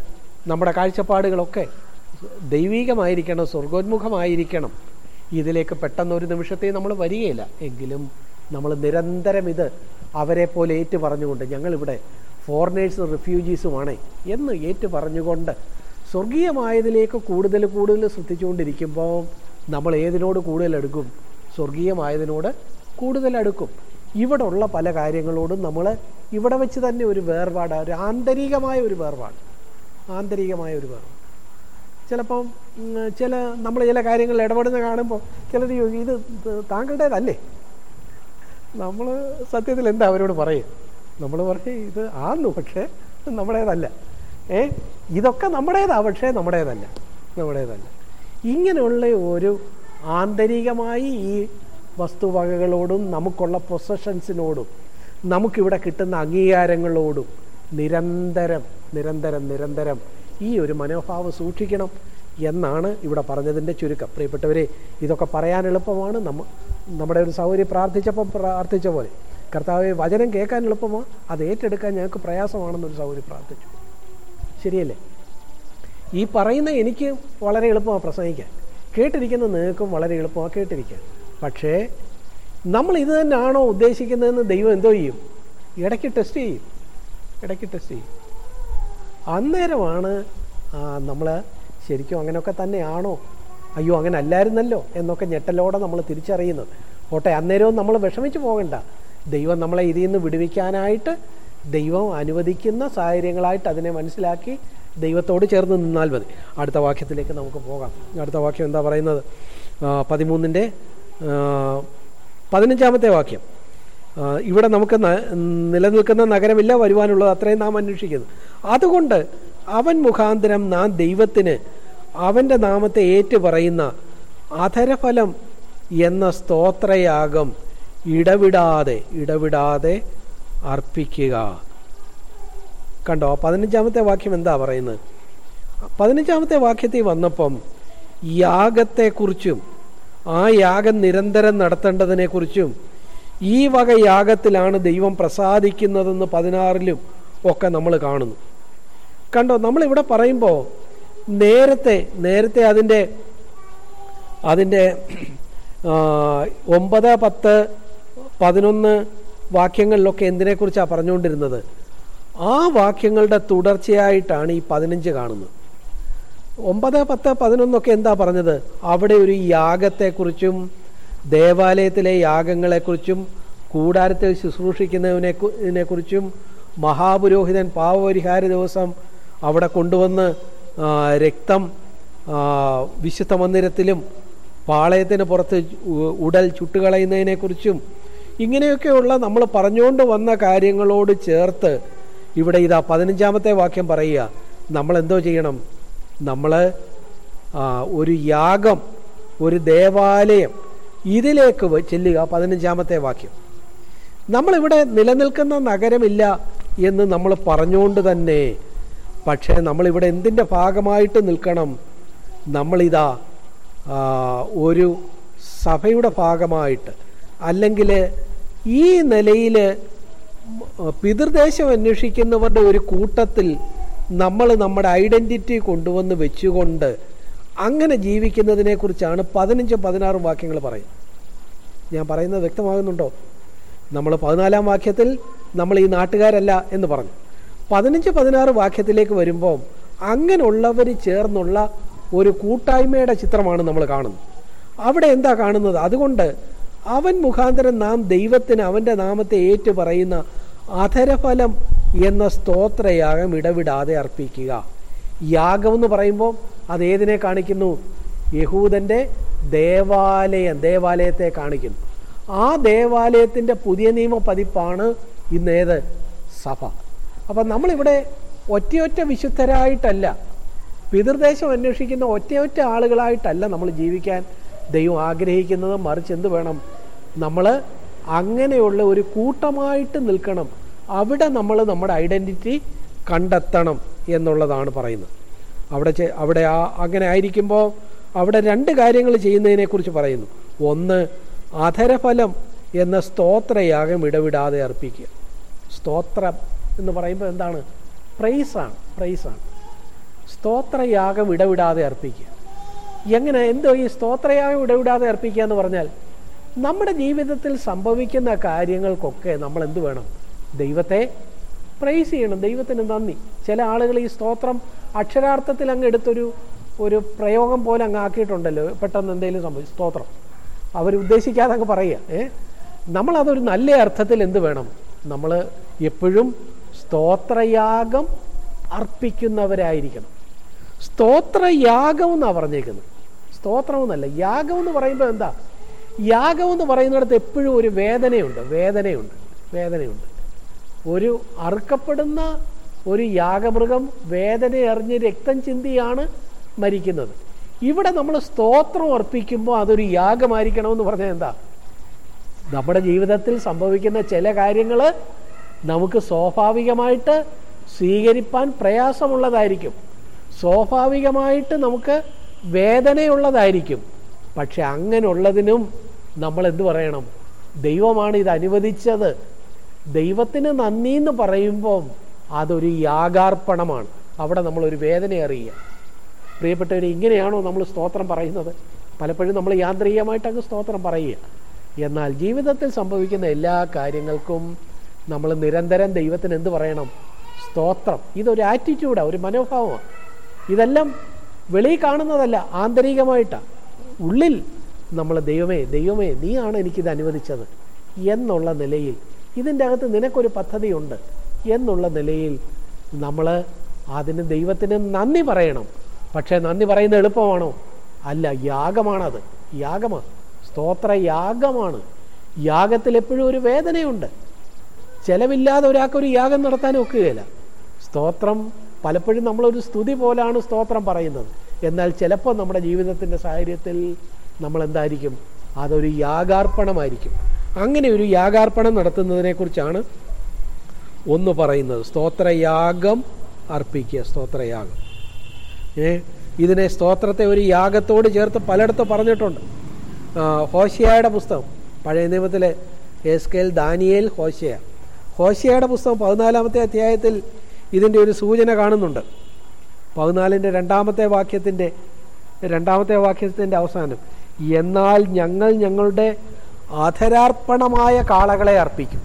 നമ്മുടെ കാഴ്ചപ്പാടുകളൊക്കെ ദൈവീകമായിരിക്കണം സ്വർഗോന്മുഖമായിരിക്കണം. ഇതിലേക്ക് പെട്ടെന്ന് ഒരു നിമിഷത്തെ നമ്മൾ വരികയില്ല. എങ്കിലും നമ്മൾ നിരന്തരം ഇത് അവരെ പോലെ ഏറ്റു പറഞ്ഞുകൊണ്ട് ഞങ്ങളിവിടെ ഫോറിനേഴ്സ് റിഫ്യൂജീസുമാണ് എന്ന് ഏറ്റു പറഞ്ഞുകൊണ്ട് സ്വർഗീയമായതിലേക്ക് കൂടുതൽ കൂടുതൽ ശ്രദ്ധിച്ചുകൊണ്ടിരിക്കുമ്പോൾ നമ്മൾ ഏതിനോട് കൂടുതൽ അടുക്കും? സ്വർഗീയമായതിനോട് കൂടുതൽ അടുക്കും. ഇവിടെ ഉള്ള പല കാര്യങ്ങളോടും നമ്മൾ ഇവിടെ വെച്ച് തന്നെ ഒരു വേർപാട് ഒരു ആന്തരികമായ ഒരു വേർപാട്. ആന്തരികമായ ഒരു വേർപാട്. ചിലപ്പം ചില നമ്മൾ ചില കാര്യങ്ങളിൽ ഇടപെടുന്ന കാണുമ്പോൾ ചിലർ ഇത് താങ്കളുടേതല്ലേ? നമ്മൾ സത്യത്തിൽ എന്താ അവരോട് പറയും നമ്മൾ പറയും ഇത് ആന്നു പക്ഷേ നമ്മുടേതല്ല. ഏ ഇതൊക്കെ നമ്മുടേതാ പക്ഷേ നമ്മുടേതല്ല. നമ്മുടേതല്ല. ഇങ്ങനെയുള്ള ഒരു ആന്തരികമായി ഈ വസ്തുവകകളോടും നമുക്കുള്ള പൊസഷൻസിനോടും നമുക്കിവിടെ കിട്ടുന്ന അംഗീകാരങ്ങളോടും നിരന്തരം നിരന്തരം നിരന്തരം ഈ ഒരു മനോഭാവം സൂക്ഷിക്കണം എന്നാണ് ഇവിടെ പറഞ്ഞതിന്റെ ചുരുക്കം. പ്രിയപ്പെട്ടവരെ ഇതൊക്കെ പറയാൻ എളുപ്പമാണ്. നമ്മ നമ്മുടെ ഒരു സൗകര്യം പ്രാർത്ഥിച്ചപ്പോൾ പ്രാർത്ഥിച്ച പോലെ. കർത്താവെ വചനം കേൾക്കാൻ എളുപ്പമോ? അത് ഏറ്റെടുക്കാൻ ഞങ്ങൾക്ക് പ്രയാസമാണെന്നൊരു സൗകര്യം പ്രാർത്ഥിച്ചു. ശരിയല്ലേ? ഈ പറയുന്ന എനിക്ക് വളരെ എളുപ്പമാണ് പ്രസംഗിക്കാൻ. കേട്ടിരിക്കുന്ന നിങ്ങൾക്കും വളരെ എളുപ്പമാണ് കേട്ടിരിക്കാൻ. പക്ഷേ നമ്മൾ ഇത് തന്നെയാണോ ഉദ്ദേശിക്കുന്നതെന്ന് ദൈവം എന്തോ ചെയ്യും? ഇടയ്ക്ക് ടെസ്റ്റ് ചെയ്യും. ഇടയ്ക്ക് ടെസ്റ്റ് ചെയ്യും. അന്നേരമാണ് നമ്മൾ ശരിക്കും അങ്ങനെയൊക്കെ തന്നെയാണോ? അയ്യോ അങ്ങനെ അല്ലായിരുന്നല്ലോ എന്നൊക്കെ ഞെട്ടലോടെ നമ്മൾ തിരിച്ചറിയുന്നത്. പോട്ടെ അന്നേരവും നമ്മൾ വിഷമിച്ച് പോകണ്ട. ദൈവം നമ്മളെ ഇതിൽ നിന്ന് വിടുവിക്കാനായിട്ട് ദൈവം അനുവദിക്കുന്ന സാഹചര്യങ്ങളായിട്ട് അതിനെ മനസ്സിലാക്കി ദൈവത്തോട് ചേർന്ന് നിന്നാൽ മതി. അടുത്ത വാക്യത്തിലേക്ക് നമുക്ക് പോകാം. അടുത്ത വാക്യം എന്താ പറയുന്നത്? പതിമൂന്നിന്റെ പതിനഞ്ചാമത്തെ വാക്യം. ഇവിടെ നമുക്ക് നിലനിൽക്കുന്ന നഗരമില്ല വരുവാനുള്ളത് അത്രയും നാം അന്വേഷിക്കുന്നു. അതുകൊണ്ട് അവൻ മുഖാന്തരം നാം ദൈവത്തിന് അവന്റെ നാമത്തെ ഏറ്റു പറയുന്ന അധരഫലം എന്ന സ്തോത്രയാഗം ഇടവിടാതെ ഇടവിടാതെ അർപ്പിക്കുക. കണ്ടോ പതിനഞ്ചാമത്തെ വാക്യം എന്താ പറയുന്നത്? പതിനഞ്ചാമത്തെ വാക്യത്തിൽ വന്നപ്പം യാഗത്തെക്കുറിച്ചും ആ യാഗം നിരന്തരം നടത്തേണ്ടതിനെക്കുറിച്ചും ഈ വക യാഗത്തിലാണ് ദൈവം പ്രസാദിക്കുന്നതെന്ന് പതിനാറിലും ഒക്കെ നമ്മൾ കാണുന്നു. കണ്ടോ നമ്മളിവിടെ പറയുമ്പോൾ നേരത്തെ നേരത്തെ അതിന്റെ അതിന്റെ ഒമ്പത് പത്ത് പതിനൊന്ന് വാക്യങ്ങളിലൊക്കെ എന്തിനെക്കുറിച്ചാണ് പറഞ്ഞുകൊണ്ടിരുന്നത്? ആ വാക്യങ്ങളുടെ തുടർച്ചയായിട്ടാണ് ഈ പതിനഞ്ച് കാണുന്നത്. ഒമ്പത് പത്ത് പതിനൊന്നൊക്കെ എന്താ പറഞ്ഞത്? അവിടെ ഒരു യാഗത്തെക്കുറിച്ചും ദേവാലയത്തിലെ യാഗങ്ങളെക്കുറിച്ചും കൂടാരത്തിൽ ശുശ്രൂഷിക്കുന്നതിനെ ഇതിനെക്കുറിച്ചും മഹാപുരോഹിതൻ പാവപരിഹാര ദിവസം അവിടെ കൊണ്ടുവന്ന് രക്തം വിശുദ്ധ മന്ദിരത്തിലും പാളയത്തിന് പുറത്ത് ഉടൽ ചുട്ടുകളയുന്നതിനെക്കുറിച്ചും ഇങ്ങനെയൊക്കെയുള്ള നമ്മൾ പറഞ്ഞുകൊണ്ട് വന്ന കാര്യങ്ങളോട് ചേർത്ത് ഇവിടെ ഇതാ പതിനഞ്ചാമത്തെ വാക്യം പറയുക. നമ്മൾ എന്തോ ചെയ്യണം നമ്മൾ ഒരു യാഗം ഒരു ദേവാലയം ഇതിലേക്ക് ചെല്ലുക. പതിനഞ്ചാമത്തെ വാക്യം. നമ്മളിവിടെ നിലനിൽക്കുന്ന നഗരമില്ല എന്ന് നമ്മൾ പറഞ്ഞുകൊണ്ട് തന്നെ പക്ഷേ നമ്മളിവിടെ എന്തിന്റെ ഭാഗമായിട്ട് നിൽക്കണം? നമ്മളിതാ ഒരു സഭയുടെ ഭാഗമായിട്ട്. അല്ലെങ്കിൽ ഈ നിലയിൽ പിതൃദേശം അന്വേഷിക്കുന്നവരുടെ ഒരു കൂട്ടത്തിൽ നമ്മൾ നമ്മുടെ ഐഡന്റിറ്റി കൊണ്ടുവന്ന് വെച്ചുകൊണ്ട് അങ്ങനെ ജീവിക്കുന്നതിനെക്കുറിച്ചാണ് പതിനഞ്ചും പതിനാറും വാക്യങ്ങൾ പറയും ഞാൻ പറയുന്നത് വ്യക്തമാകുന്നുണ്ടോ? നമ്മൾ പതിനാലാം വാക്യത്തിൽ നമ്മൾ ഈ നാട്ടുകാരല്ല എന്ന് പറഞ്ഞു. പതിനഞ്ച് പതിനാറ് വാക്യത്തിലേക്ക് വരുമ്പോൾ അങ്ങനെയുള്ളവർ ചേർന്നുള്ള ഒരു കൂട്ടായ്മയുടെ ചിത്രമാണ് നമ്മൾ കാണുന്നത്. അവിടെ എന്താ കാണുന്നത്? അതുകൊണ്ട് അവൻ മുഖാന്തരം നാം ദൈവത്തിന് അവന്റെ നാമത്തെ ഏറ്റു പറയുന്ന അധരഫലം എന്ന സ്തോത്രയാഗം ഇടവിടാതെ അർപ്പിക്കുക. യാഗം എന്ന് പറയുമ്പോൾ അതേതിനെ കാണിക്കുന്നു? യഹൂദന്റെ ദേവാലയം ദേവാലയത്തെ കാണിക്കുന്നു. ആ ദേവാലയത്തിന്റെ പുതിയ നിയമ പതിപ്പാണ് ഇന്നേത് സഭ. അപ്പം നമ്മളിവിടെ ഒറ്റയൊറ്റ വിശുദ്ധരായിട്ടല്ല പിതൃദേശം അന്വേഷിക്കുന്ന ഒറ്റയൊറ്റ ആളുകളായിട്ടല്ല നമ്മൾ ജീവിക്കാൻ ദൈവം ആഗ്രഹിക്കുന്നത് മറിച്ച് എന്ത് വേണം? നമ്മൾ അങ്ങനെയുള്ള ഒരു കൂട്ടമായിട്ട് നിൽക്കണം. അവിടെ നമ്മൾ നമ്മുടെ ഐഡന്റിറ്റി കണ്ടെത്തണം എന്നുള്ളതാണ് പറയുന്നത്. അവിടെ അവിടെ ആ അങ്ങനെ ആയിരിക്കുമ്പോൾ അവിടെ രണ്ട് കാര്യങ്ങൾ ചെയ്യുന്നതിനെക്കുറിച്ച് പറയുന്നു. ഒന്ന് അധരഫലം എന്ന സ്തോത്രയാഗം ഇടവിടാതെ അർപ്പിക്കുക. സ്തോത്രം എന്ന് പറയുമ്പോൾ എന്താണ്? പ്രൈസാണ് പ്രൈസാണ്. സ്തോത്രയാഗം ഇടവിടാതെ അർപ്പിക്കുക. എങ്ങനെ എന്തോ ഈ സ്തോത്രയാഗം ഇടവിടാതെ അർപ്പിക്കുക എന്ന് പറഞ്ഞാൽ നമ്മുടെ ജീവിതത്തിൽ സംഭവിക്കുന്ന കാര്യങ്ങൾക്കൊക്കെ നമ്മൾ എന്ത് വേണം? ദൈവത്തെ പ്രൈസ് ചെയ്യണം. ദൈവത്തിന് നന്ദി. ചില ആളുകൾ ഈ സ്തോത്രം അക്ഷരാർത്ഥത്തിൽ അങ്ങ് എടുത്തൊരു ഒരു പ്രയോഗം പോലെ അങ്ങ് ആക്കിയിട്ടുണ്ടല്ലോ. പെട്ടെന്ന് എന്തെങ്കിലും സംഭവിച്ചു. സ്തോത്രം. അവരുദ്ദേശിക്കാതെ അങ്ങ് പറയുക. ഏ? നമ്മളതൊരു നല്ല അർത്ഥത്തിൽ എന്ത് വേണം? നമ്മൾ എപ്പോഴും സ്തോത്രയാഗം അർപ്പിക്കുന്നവരായിരിക്കണം. സ്തോത്രയാഗം എന്നാണ് പറഞ്ഞേക്കുന്നത്? സ്തോത്രം എന്നല്ല യാഗം എന്ന് പറയുമ്പോൾ എന്താ? യാഗം എന്ന് പറയുന്നിടത്ത് എപ്പോഴും ഒരു വേദനയുണ്ട് വേദനയുണ്ട് വേദനയുണ്ട്. ഒരു അറുക്കപ്പെടുന്ന ഒരു യാഗമൃഗം വേദന അറിഞ്ഞ് രക്തം ചിന്തിയാണ് മരിക്കുന്നത്. ഇവിടെ നമ്മൾ സ്തോത്രം അർപ്പിക്കുമ്പോൾ അതൊരു യാഗമായിരിക്കണമെന്ന് പറഞ്ഞാൽ എന്താ? നമ്മുടെ ജീവിതത്തിൽ സംഭവിക്കുന്ന ചില കാര്യങ്ങൾ നമുക്ക് സ്വാഭാവികമായിട്ട് സ്വീകരിപ്പാൻ പ്രയാസമുള്ളതായിരിക്കും. സ്വാഭാവികമായിട്ട് നമുക്ക് വേദനയുള്ളതായിരിക്കും. പക്ഷെ അങ്ങനെയുള്ളതിനും നമ്മൾ എന്ത് പറയണം? ദൈവമാണ് ഇത് അനുവദിച്ചത്. ദൈവത്തിന് നന്ദി എന്ന് പറയുമ്പം അതൊരു യാഗാർപ്പണമാണ്. അവിടെ നമ്മളൊരു വേദന അറിയുക. പ്രിയപ്പെട്ടവർ ഇങ്ങനെയാണോ നമ്മൾ സ്തോത്രം പറയുന്നത്? പലപ്പോഴും നമ്മൾ യാന്ത്രികമായിട്ട് അങ്ങ് സ്തോത്രം പറയുക. എന്നാൽ ജീവിതത്തിൽ സംഭവിക്കുന്ന എല്ലാ കാര്യങ്ങൾക്കും നമ്മൾ നിരന്തരം ദൈവത്തിന് എന്ത് പറയണം? സ്തോത്രം. ഇതൊരു ആറ്റിറ്റ്യൂഡാണ് ഒരു മനോഭാവമാണ്. ഇതെല്ലാം വെളിയിൽ കാണുന്നതല്ല ആന്തരികമായിട്ടാണ് ഉള്ളിൽ നമ്മൾ ദൈവമേ ദൈവമേ നീയാണ് എനിക്കിത് അനുവദിച്ചത് എന്നുള്ള നിലയിൽ. ഇതിന്റെ അകത്ത് നിനക്കൊരു പദ്ധതിയുണ്ട് എന്നുള്ള നിലയിൽ നമ്മൾ അതിന് ദൈവത്തിന് നന്ദി പറയണം. പക്ഷേ നന്ദി പറയുന്നത് എളുപ്പമാണോ? അല്ല യാഗമാണത്. യാഗമാണ് സ്തോത്ര യാഗമാണ്. യാഗത്തിൽ എപ്പോഴും ഒരു വേദനയുണ്ട്. ചെലവില്ലാതെ ഒരാൾക്കൊരു യാഗം നടത്താൻ ഒക്കുകയില്ല. സ്തോത്രം പലപ്പോഴും നമ്മളൊരു സ്തുതി പോലാണ് സ്തോത്രം പറയുന്നത്. എന്നാൽ ചിലപ്പോൾ നമ്മുടെ ജീവിതത്തിന്റെ സാഹചര്യത്തിൽ നമ്മൾ എന്തായിരിക്കും അതൊരു യാഗാർപ്പണമായിരിക്കും. അങ്ങനെ ഒരു യാഗാർപ്പണം നടത്തുന്നതിനെക്കുറിച്ചാണ് ഒന്ന് പറയുന്നത്. സ്തോത്രയാഗം അർപ്പിക്കുക സ്തോത്രയാഗം. ഏ ഇതിനെ സ്തോത്രത്തെ ഒരു യാഗത്തോട് ചേർത്ത് പലയിടത്തും പറഞ്ഞിട്ടുണ്ട്. ഹോശിയായുടെ പുസ്തകം പഴയ നിയമത്തിലെ എസ് കെൽ ദാനിയേൽ ഹോശിയ. ഹോശിയയുടെ പുസ്തകം പതിനാലാമത്തെ അധ്യായത്തിൽ ഇതിന്റെ ഒരു സൂചന കാണുന്നുണ്ട്. പതിനാലിന്റെ രണ്ടാമത്തെ വാക്യത്തിന്റെ രണ്ടാമത്തെ വാക്യത്തിന്റെ അവസാനം എന്നാൽ ഞങ്ങൾ ഞങ്ങളുടെ അധരാർപ്പണമായ കാളകളെ അർപ്പിക്കും.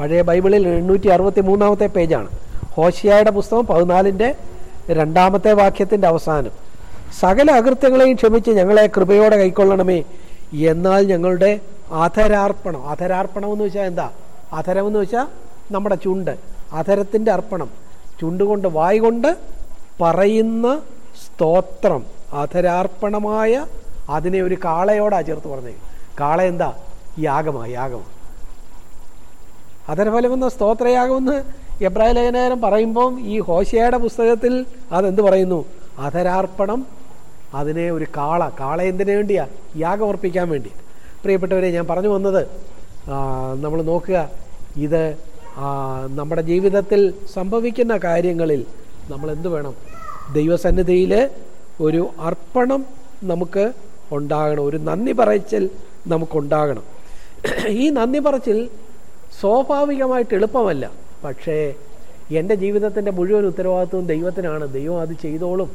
പഴയ ബൈബിളിൽ എണ്ണൂറ്റി അറുപത്തി മൂന്നാമത്തെ പേജാണ്. ഹോഷിയായുടെ പുസ്തകം പതിനാലിന്റെ രണ്ടാമത്തെ വാക്യത്തിന്റെ അവസാനം സകല അകൃത്യങ്ങളെയും ക്ഷമിച്ച് ഞങ്ങളെ കൃപയോടെ കൈക്കൊള്ളണമേ. എന്നാൽ ഞങ്ങളുടെ അധരാർപ്പണം. അധരാർപ്പണം എന്ന് വെച്ചാൽ എന്താ? അധരമെന്ന് വെച്ചാൽ നമ്മുടെ ചുണ്ട്. അധരത്തിന്റെ അർപ്പണം. ചുണ്ടുകൊണ്ട് വായികൊണ്ട് പറയുന്ന സ്തോത്രം. അധരാർപ്പണമായ അതിനെ ഒരു കാളയോടാ ചേർത്ത് പറഞ്ഞേ കാള എന്താ? യാഗമാണ് യാഗമാണ് അധരഫലമെന്ന സ്തോത്രയാഗമെന്ന് എബ്രാഹിം ലേഖനകാരം പറയുമ്പം ഈ ഹോശയുടെ പുസ്തകത്തിൽ അതെന്ത് പറയുന്നു? അധരാർപ്പണം അതിനെ ഒരു കാള കാള എന്തിനു വേണ്ടിയാ? യാഗമർപ്പിക്കാൻ വേണ്ടി. പ്രിയപ്പെട്ടവരെ ഞാൻ പറഞ്ഞു വന്നത് നമ്മൾ നോക്കുക ഇത് നമ്മുടെ ജീവിതത്തിൽ സംഭവിക്കുന്ന കാര്യങ്ങളിൽ നമ്മൾ എന്ത് വേണം? ദൈവസന്നിധിയിൽ ഒരു അർപ്പണം നമുക്ക് ഉണ്ടാകണം. ഒരു നന്ദി പറച്ചിൽ നമുക്കുണ്ടാകണം. ഈ നന്ദി പറച്ചിൽ സ്വാഭാവികമായിട്ട് എളുപ്പമല്ല. പക്ഷേ എന്റെ ജീവിതത്തിന്റെ മുഴുവൻ ഉത്തരവാദിത്വവും ദൈവത്തിനാണ്. ദൈവം അത് ചെയ്തോളും.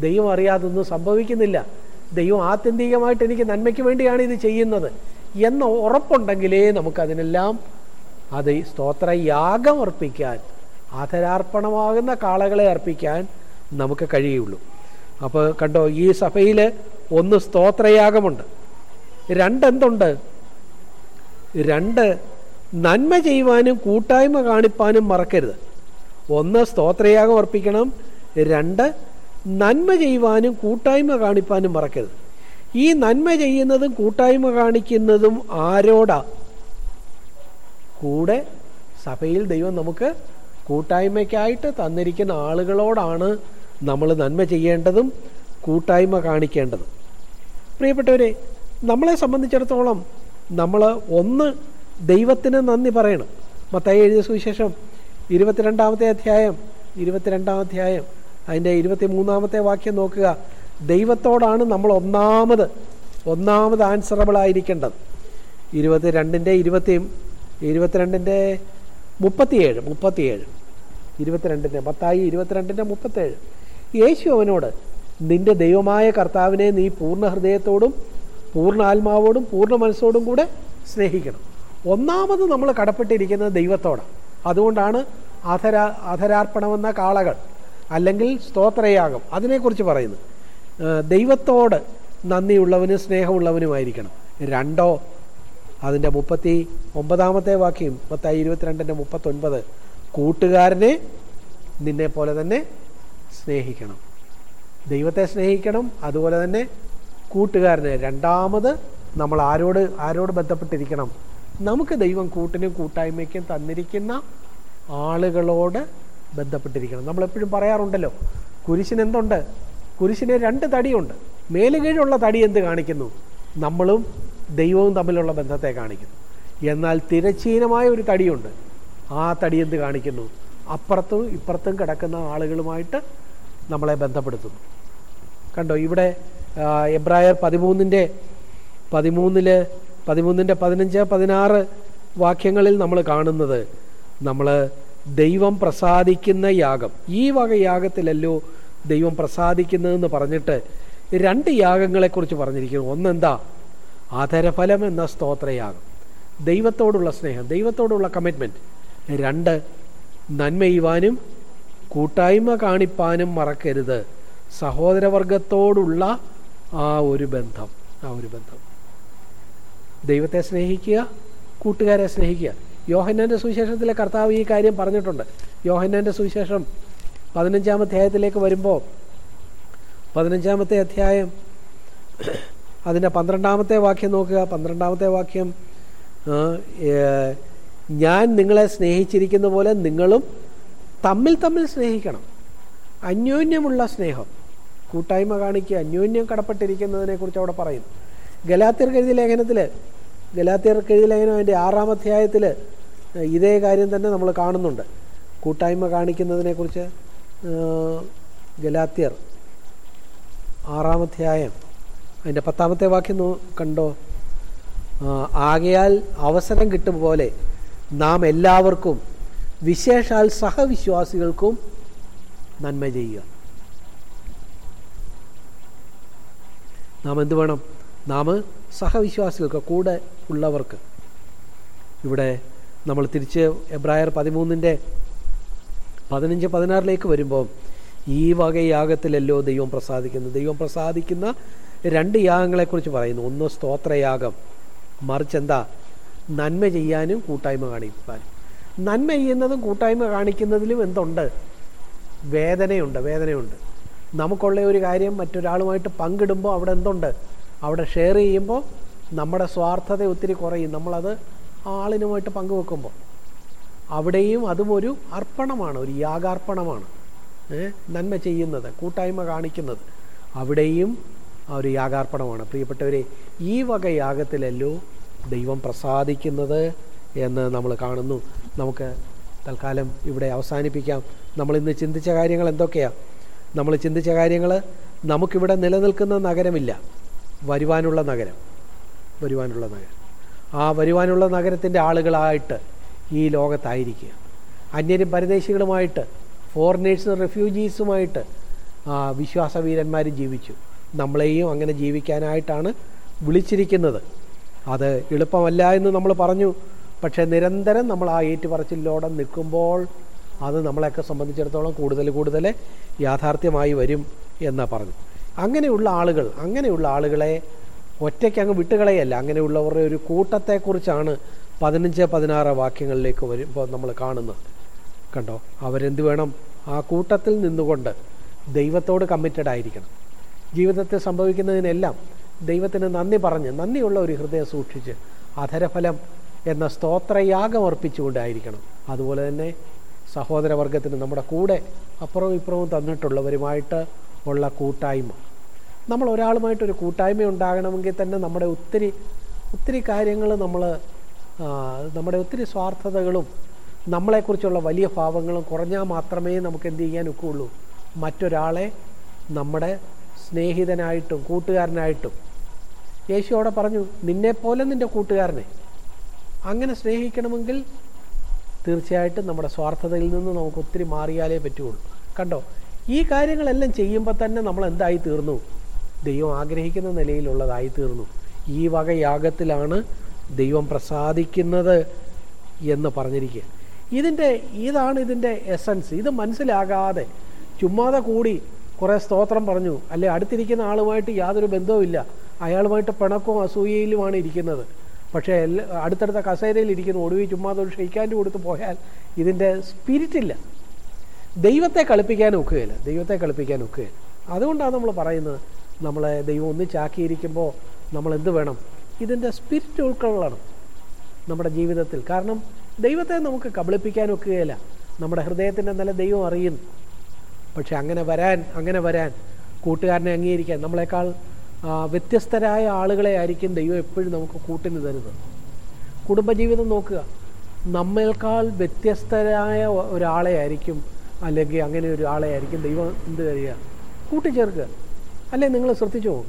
ദൈവം അറിയാതൊന്നും സംഭവിക്കുന്നില്ല. ദൈവം ആത്യന്തികമായിട്ട് എനിക്ക് നന്മയ്ക്ക് വേണ്ടിയാണ് ഇത് ചെയ്യുന്നത്. എന്ന ഉറപ്പുണ്ടെങ്കിലേ നമുക്കതിനെല്ലാം അത് സ്തോത്രയാഗം സ്തോത്ര യാഗം അർപ്പിക്കാൻ ആധരാർപ്പണമാകുന്ന കാളകളെ അർപ്പിക്കാൻ നമുക്ക് കഴിയുള്ളൂ. അപ്പോൾ കണ്ടോ ഈ സഭയിൽ ഒന്ന് സ്തോത്രയാഗമുണ്ട്. രണ്ടെന്തുണ്ട്? രണ്ട് നന്മ ചെയ്യുവാനും കൂട്ടായ്മ കാണിപ്പാനും മറക്കരുത്. ഒന്ന് സ്തോത്രയാഗം അർപ്പിക്കണം. രണ്ട് നന്മ ചെയ്യുവാനും കൂട്ടായ്മ കാണിപ്പാനും മറക്കരുത്. ഈ നന്മ ചെയ്യുന്നതും കൂട്ടായ്മ കാണിക്കുന്നതും ആരോടാ? കൂടെ സഭയിൽ ദൈവം നമുക്ക് കൂട്ടായ്മയ്ക്കായിട്ട് തന്നിരിക്കുന്ന ആളുകളോടാണ് നമ്മൾ നന്മ ചെയ്യേണ്ടതും കൂട്ടായ്മ കാണിക്കേണ്ടതും. പ്രിയപ്പെട്ടവരെ നമ്മളെ സംബന്ധിച്ചിടത്തോളം നമ്മൾ ഒന്ന് ദൈവത്തിന് നന്ദി പറയണം. മത്തായി എഴുതിയ സുവിശേഷം ഇരുപത്തിരണ്ടാമത്തെ അധ്യായം ഇരുപത്തിരണ്ടാം അധ്യായം അതിന്റെ ഇരുപത്തി മൂന്നാമത്തെ വാക്യം നോക്കുക. ദൈവത്തോടാണ് നമ്മൾ ഒന്നാമത് ഒന്നാമത് ആൻസറബിൾ ആയിരിക്കേണ്ടത്. ഇരുപത്തി രണ്ടിന്റെ ഇരുപത്തി ഇരുപത്തിരണ്ടിന്റെ മുപ്പത്തിയേഴ് മുപ്പത്തിയേഴ്. ഇരുപത്തിരണ്ടിന്റെ മത്തായി ഇരുപത്തിരണ്ടിന്റെ മുപ്പത്തേഴ്. യേശു അവനോട് നിന്റെ ദൈവമായ കർത്താവിനെ നീ പൂർണ ഹൃദയത്തോടും പൂർണ ആത്മാവോടും പൂർണ മനസ്സോടും കൂടെ സ്നേഹിക്കണം. ഒന്നാമത് നമ്മൾ കടപ്പെട്ടിരിക്കുന്നത് ദൈവത്തോടാണ്. അതുകൊണ്ടാണ് അധരാ അധരാർപ്പണമെന്ന കാളകൾ അല്ലെങ്കിൽ സ്തോത്രയാകം അതിനെക്കുറിച്ച് പറയുന്നു ദൈവത്തോട് നന്ദിയുള്ളവനും സ്നേഹമുള്ളവനുമായിരിക്കണം. രണ്ടോ അതിന്റെ മുപ്പത്തി ഒമ്പതാമത്തെ വാക്യം മത്തായി ഇരുപത്തിരണ്ടിന്റെ മുപ്പത്തൊൻപത്. കൂട്ടുകാരനെ നിന്നെ പോലെ തന്നെ സ്നേഹിക്കണം. ദൈവത്തെ സ്നേഹിക്കണം അതുപോലെ തന്നെ കൂട്ടുകാരനെ. രണ്ടാമത് നമ്മൾ ആരോട് ആരോട് ബന്ധപ്പെട്ടിരിക്കണം? നമുക്ക് ദൈവം കൂട്ടിനും കൂട്ടായ്മയ്ക്കും തന്നിരിക്കുന്ന ആളുകളോട് ബന്ധപ്പെട്ടിരിക്കണം. നമ്മളെപ്പോഴും പറയാറുണ്ടല്ലോ കുരിശിന് എന്തുണ്ട്? കുരിശിന് രണ്ട് തടിയുണ്ട്. മേലുകീഴുള്ള തടി എന്ത് കാണിക്കുന്നു? നമ്മളും ദൈവവും തമ്മിലുള്ള ബന്ധത്തെ കാണിക്കുന്നു. എന്നാൽ തിരച്ചീനമായ ഒരു തടിയുണ്ട്. ആ തടി എന്ത് കാണിക്കുന്നു? അപ്പുറത്തും ഇപ്പുറത്തും കിടക്കുന്ന ആളുകളുമായിട്ട് നമ്മളെ ബന്ധപ്പെടുത്തുന്നു. കണ്ടോ? ഇവിടെ എബ്രായർ പതിമൂന്നിന്റെ പതിമൂന്നിൽ പതിമൂന്നിന്റെ പതിനഞ്ച് പതിനാറ് വാക്യങ്ങളിൽ നമ്മൾ കാണുന്നത് നമ്മൾ ദൈവം പ്രസാദിക്കുന്ന യാഗം. ഈ വക യാഗത്തിലല്ലോ ദൈവം പ്രസാദിക്കുന്നതെന്ന് പറഞ്ഞിട്ട് രണ്ട് യാഗങ്ങളെക്കുറിച്ച് പറഞ്ഞിരിക്കുന്നു. ഒന്നെന്താ? ആധരഫലം എന്ന സ്തോത്രയാകും. ദൈവത്തോടുള്ള സ്നേഹം ദൈവത്തോടുള്ള കമ്മിറ്റ്മെന്റ് രണ്ട് നന്മ ചെയ്യുവാനും കൂട്ടായ്മ കാണിപ്പാനും മറക്കരുത്. സഹോദരവർഗത്തോടുള്ള ആ ഒരു ബന്ധം ആ ഒരു ബന്ധം. ദൈവത്തെ സ്നേഹിക്കുക കൂട്ടുകാരെ സ്നേഹിക്കുക. യോഹന്നാന്റെ സുവിശേഷത്തിലെ കർത്താവ് ഈ കാര്യം പറഞ്ഞിട്ടുണ്ട്. യോഹന്നാന്റെ സുവിശേഷം പതിനഞ്ചാം അധ്യായത്തിലേക്ക് വരുമ്പോൾ പതിനഞ്ചാമത്തെ അധ്യായം അതിന്റെ പന്ത്രണ്ടാമത്തെ വാക്യം നോക്കുക. പന്ത്രണ്ടാമത്തെ വാക്യം ഞാൻ നിങ്ങളെ സ്നേഹിച്ചിരിക്കുന്ന പോലെ നിങ്ങളും തമ്മിൽ തമ്മിൽ സ്നേഹിക്കണം. അന്യോന്യമുള്ള സ്നേഹം. കൂട്ടായ്മ കാണിക്കുക അന്യോന്യം കടപ്പെട്ടിരിക്കുന്നതിനെ കുറിച്ച് അവിടെ പറയും. ഗലാത്തിയർ കഴുതി ലേഖനത്തിൽ ഗലാത്തിയർ കഴുതി ലേഖനം അതിന്റെ ആറാം അധ്യായത്തിൽ ഇതേ കാര്യം തന്നെ നമ്മൾ കാണുന്നുണ്ട്. കൂട്ടായ്മ കാണിക്കുന്നതിനെക്കുറിച്ച് ഗലാത്തിയർ ആറാം അധ്യായം അതിന്റെ പത്താമത്തെ വാക്യം കണ്ടോ? ആകയാൽ അവസരം കിട്ടും പോലെ നാം എല്ലാവർക്കും വിശേഷാൽ സഹവിശ്വാസികൾക്കും നന്മ ചെയ്യുക. നാം എന്ത് വേണം? നാം സഹവിശ്വാസികൾക്ക് കൂടെ ഉള്ളവർക്ക്. ഇവിടെ നമ്മൾ തിരിച്ച് എബ്രായർ പതിമൂന്നിന്റെ പതിനഞ്ച് പതിനാറിലേക്ക് വരുമ്പോൾ ഈ വകയാഗത്തിലല്ലോ ദൈവം പ്രസാദിക്കുന്നത് ദൈവം പ്രസാദിക്കുന്ന രണ്ട് യാഗങ്ങളെക്കുറിച്ച് പറയുന്നു. ഒന്ന് സ്തോത്രയാഗം മറിച്ച് എന്താ? നന്മ ചെയ്യാനും കൂട്ടായ്മ കാണിക്കാനും നന്മ ചെയ്യുന്നതും കൂട്ടായ്മ കാണിക്കുന്നതിലും എന്തുണ്ട്? വേദനയുണ്ട് വേദനയുണ്ട്. നമുക്കുള്ള ഒരു കാര്യം മറ്റൊരാളുമായിട്ട് പങ്കിടുമ്പോൾ അവിടെ എന്തുണ്ട്? അവിടെ ഷെയർ ചെയ്യുമ്പോൾ നമ്മുടെ സ്വാർത്ഥത ഒത്തിരി കുറയും. നമ്മളത് ആളിനുമായിട്ട് പങ്കുവെക്കുമ്പോൾ അവിടെയും അതും ഒരു അർപ്പണമാണ് ഒരു യാഗാർപ്പണമാണ്. നന്മ ചെയ്യുന്നത് കൂട്ടായ്മ കാണിക്കുന്നത്. അവിടെയും ആ ഒരു യാഗാർപ്പണമാണ്. പ്രിയപ്പെട്ടവരെ ഈ വക യാഗത്തിലല്ലോ ദൈവം പ്രസാദിക്കുന്നത് എന്ന് നമ്മൾ കാണുന്നു. നമുക്ക് തൽക്കാലം ഇവിടെ അവസാനിപ്പിക്കാം. നമ്മൾ ഇന്ന് ചിന്തിച്ച കാര്യങ്ങൾ എന്തൊക്കെയാണ് നമ്മൾ ചിന്തിച്ച കാര്യങ്ങൾ നമുക്കിവിടെ നിലനിൽക്കുന്ന നഗരമില്ല. വരുവാനുള്ള നഗരം. വരുവാനുള്ള നഗരം. ആ വരുവാനുള്ള നഗരത്തിന്റെ ആളുകളായിട്ട് ഈ ലോകത്തായിരിക്കുക. അന്യരും പരദേശികളുമായിട്ട് ഫോറിനേഴ്സും റെഫ്യൂജീസുമായിട്ട് വിശ്വാസവീരന്മാർ ജീവിച്ചു. നമ്മളെയും അങ്ങനെ ജീവിക്കാനായിട്ടാണ് വിളിച്ചിരിക്കുന്നത്. അത് എളുപ്പമല്ല എന്ന് നമ്മൾ പറഞ്ഞു. പക്ഷേ നിരന്തരം നമ്മൾ ആ ഏറ്റുപറച്ചിലോടെ നിൽക്കുമ്പോൾ അത് നമ്മളെയൊക്കെ സംബന്ധിച്ചിടത്തോളം കൂടുതൽ കൂടുതൽ യാഥാർത്ഥ്യമായി വരും എന്നാണ് പറഞ്ഞു. അങ്ങനെയുള്ള ആളുകൾ അങ്ങനെയുള്ള ആളുകളെ ഒറ്റയ്ക്ക് അങ്ങ് വിട്ടുകളയല്ല. അങ്ങനെയുള്ളവരുടെ ഒരു കൂട്ടത്തെക്കുറിച്ചാണ് പതിനഞ്ച് പതിനാറ് വാക്യങ്ങളിലേക്ക് വരുമ്പോൾ നമ്മൾ കാണുന്നത്. കണ്ടോ? അവരെന്ത് വേണം? ആ കൂട്ടത്തിൽ നിന്നുകൊണ്ട് ദൈവത്തോട് കമ്മിറ്റഡ് ആയിരിക്കണം. ജീവിതത്തിൽ സംഭവിക്കുന്നതിനെല്ലാം ദൈവത്തിന് നന്ദി പറഞ്ഞ് നന്ദിയുള്ള ഒരു ഹൃദയം സൂക്ഷിച്ച് അധരഫലം എന്ന സ്തോത്രയാഗം അർപ്പിച്ചുകൊണ്ടായിരിക്കണം. അതുപോലെ തന്നെ സഹോദരവർഗത്തിന് നമ്മുടെ കൂടെ അപ്പുറവും ഇപ്പുറവും തന്നിട്ടുള്ളവരുമായിട്ട് ഉള്ള കൂട്ടായ്മ. നമ്മൾ ഒരാളുമായിട്ടൊരു കൂട്ടായ്മ ഉണ്ടാകണമെങ്കിൽ തന്നെ നമ്മുടെ ഒത്തിരി ഒത്തിരി കാര്യങ്ങൾ നമ്മൾ നമ്മുടെ ഒത്തിരി സ്വാർത്ഥതകളും നമ്മളെക്കുറിച്ചുള്ള വലിയ ഭാവങ്ങളും കുറഞ്ഞാൽ മാത്രമേ നമുക്ക് എന്ത് ചെയ്യാൻ ഒക്കുള്ളൂ. മറ്റൊരാളെ നമ്മുടെ സ്നേഹിതനായിട്ടും കൂട്ടുകാരനായിട്ടും. യേശു അവിടെ പറഞ്ഞു നിന്നെപ്പോലെ നിന്റെ കൂട്ടുകാരനെ. അങ്ങനെ സ്നേഹിക്കണമെങ്കിൽ തീർച്ചയായിട്ടും നമ്മുടെ സ്വാർത്ഥതയിൽ നിന്ന് നമുക്ക് ഒത്തിരി മാറിയാലേ പറ്റുകയുള്ളൂ കണ്ടോ ഈ കാര്യങ്ങളെല്ലാം ചെയ്യുമ്പോൾ തന്നെ നമ്മൾ എന്തായി തീർന്നു? ദൈവം ആഗ്രഹിക്കുന്ന നിലയിലുള്ളതായി തീർന്നു. ഈ വക യാഗത്തിലാണ് ദൈവം പ്രസാദിക്കുന്നത് എന്ന് പറഞ്ഞിരിക്കുക. ഇതിന്റെ ഇതാണ് ഇതിന്റെ എസൻസ് ഇത് മനസ്സിലാകാതെ ചുമ്മാതെ കൂടി കുറേ സ്തോത്രം പറഞ്ഞു. അല്ലെ അടുത്തിരിക്കുന്ന ആളുമായിട്ട് യാതൊരു ബന്ധവുമില്ല. അയാളുമായിട്ട് പിണക്കവും അസൂയയിലുമാണ് ഇരിക്കുന്നത്. പക്ഷേ എല്ലാ അടുത്തടുത്ത കസേരയിൽ ഇരിക്കുന്നു ഒടുവിൽ ചുമ്മാതെ ഒരു ഷെയ്ക്കാന്റെ കൊടുത്ത് പോയാൽ ഇതിന്റെ സ്പിരിറ്റില്ല. ദൈവത്തെ കളിപ്പിക്കാൻ ഒക്കുകയില്ല. ദൈവത്തെ കളിപ്പിക്കാൻ ഒക്കുകയില്ല. അതുകൊണ്ടാണ് നമ്മൾ പറയുന്നത് നമ്മളെ ദൈവം ഒന്നിച്ചാക്കിയിരിക്കുമ്പോൾ നമ്മൾ എന്ത് വേണം? ഇതിന്റെ സ്പിരിറ്റ് ഉൾക്കൊള്ളണം നമ്മുടെ ജീവിതത്തിൽ. കാരണം ദൈവത്തെ നമുക്ക് കബളിപ്പിക്കാൻ ഒക്കുകയില്ല. നമ്മുടെ ഹൃദയത്തിന്റെ നല്ല ദൈവം അറിയുന്നു. പക്ഷെ അങ്ങനെ വരാൻ അങ്ങനെ വരാൻ കൂട്ടുകാരനെ അംഗീകരിക്കാൻ നമ്മളെക്കാൾ വ്യത്യസ്തരായ ആളുകളെ ആയിരിക്കും ദൈവം എപ്പോഴും നമുക്ക് കൂട്ടിന് തരുന്നത്. കുടുംബജീവിതം നോക്കുക. നമ്മേക്കാൾ വ്യത്യസ്തരായ ഒരാളെ ആയിരിക്കും അല്ലെങ്കിൽ അങ്ങനെ ഒരാളെ ആയിരിക്കും ദൈവം എന്ത് കഴിയുക കൂട്ടിച്ചേർക്കുക. അല്ലെ നിങ്ങൾ ശ്രദ്ധിച്ചു പോകും.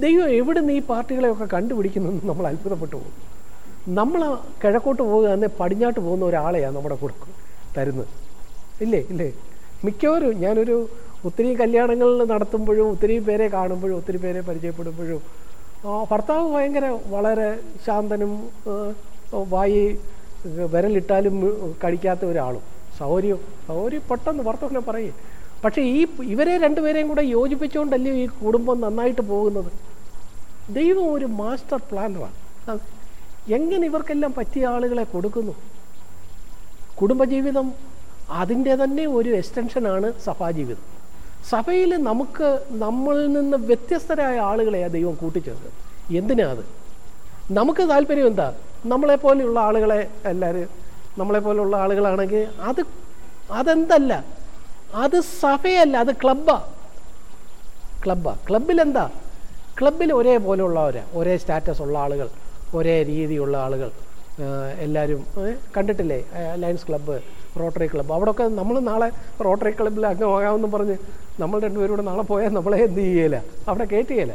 ദൈവം എവിടെ നിന്ന് ഈ പാർട്ടികളെയൊക്കെ കണ്ടുപിടിക്കുന്നതെന്ന് നമ്മൾ അത്ഭുതപ്പെട്ടു പോകും. നമ്മൾ കിഴക്കോട്ട് പോകുക തന്നെ പടിഞ്ഞാട്ട് പോകുന്ന ഒരാളെയാണ് നമ്മുടെ കൊടുക്കും തരുന്നത്. ഇല്ലേ? ഇല്ലേ? മിക്കവരും ഞാനൊരു ഒത്തിരി കല്യാണങ്ങൾ നടത്തുമ്പോഴും ഒത്തിരി പേരെ കാണുമ്പോഴും ഒത്തിരി പേരെ പരിചയപ്പെടുമ്പോഴും ഭർത്താവ് ഭയങ്കര വളരെ ശാന്തനും വായി വിരലിട്ടാലും കഴിക്കാത്ത ഒരാളും. സൗകര്യം സൗകര്യം പെട്ടെന്ന് ഭർത്താവിനെ പറയും. പക്ഷേ ഈ ഇവരെ രണ്ടുപേരെയും കൂടെ യോജിപ്പിച്ചുകൊണ്ടല്ലേ ഈ കുടുംബം നന്നായിട്ട് പോകുന്നത്? ദൈവം ഒരു മാസ്റ്റർ പ്ലാനറാണ്. എങ്ങനെ ഇവർക്കെല്ലാം പറ്റിയ ആളുകളെ കൊടുക്കുന്നു? കുടുംബജീവിതം അതിന്റെ തന്നെ ഒരു എക്സ്റ്റൻഷനാണ് സഭാജീവിതം സഭയിൽ നമുക്ക് നമ്മളിൽ നിന്ന് വ്യത്യസ്തരായ ആളുകളെ ആ ദൈവം കൂട്ടിച്ചേർത്ത്. എന്തിനാ അത്? നമുക്ക് താല്പര്യം എന്താ? നമ്മളെപ്പോലെയുള്ള ആളുകളെ എല്ലാവരും നമ്മളെപ്പോലുള്ള ആളുകളാണെങ്കിൽ അത് അതെന്തല്ല? അത് സഭയല്ല അത് ക്ലബ്ബാ. ക്ലബ്ബാ. ക്ലബിൽ എന്താ? ക്ലബിൽ ഒരേപോലെയുള്ളവരാ ഒരേ സ്റ്റാറ്റസ് ഉള്ള ആളുകൾ ഒരേ രീതിയുള്ള ആളുകൾ. എല്ലാവരും കണ്ടിട്ടില്ലേ? Lions club. റോട്ടറി ക്ലബ്ബ് അവിടെയൊക്കെ നമ്മൾ നാളെ റോട്ടറി ക്ലബ്ബിൽ അംഗമാകാമെന്ന് പറഞ്ഞ് നമ്മൾ രണ്ടുപേരും നാളെ പോയാൽ നമ്മളെ എന്ത് ചെയ്യേല? അവിടെ കയറ്റുകയില്ല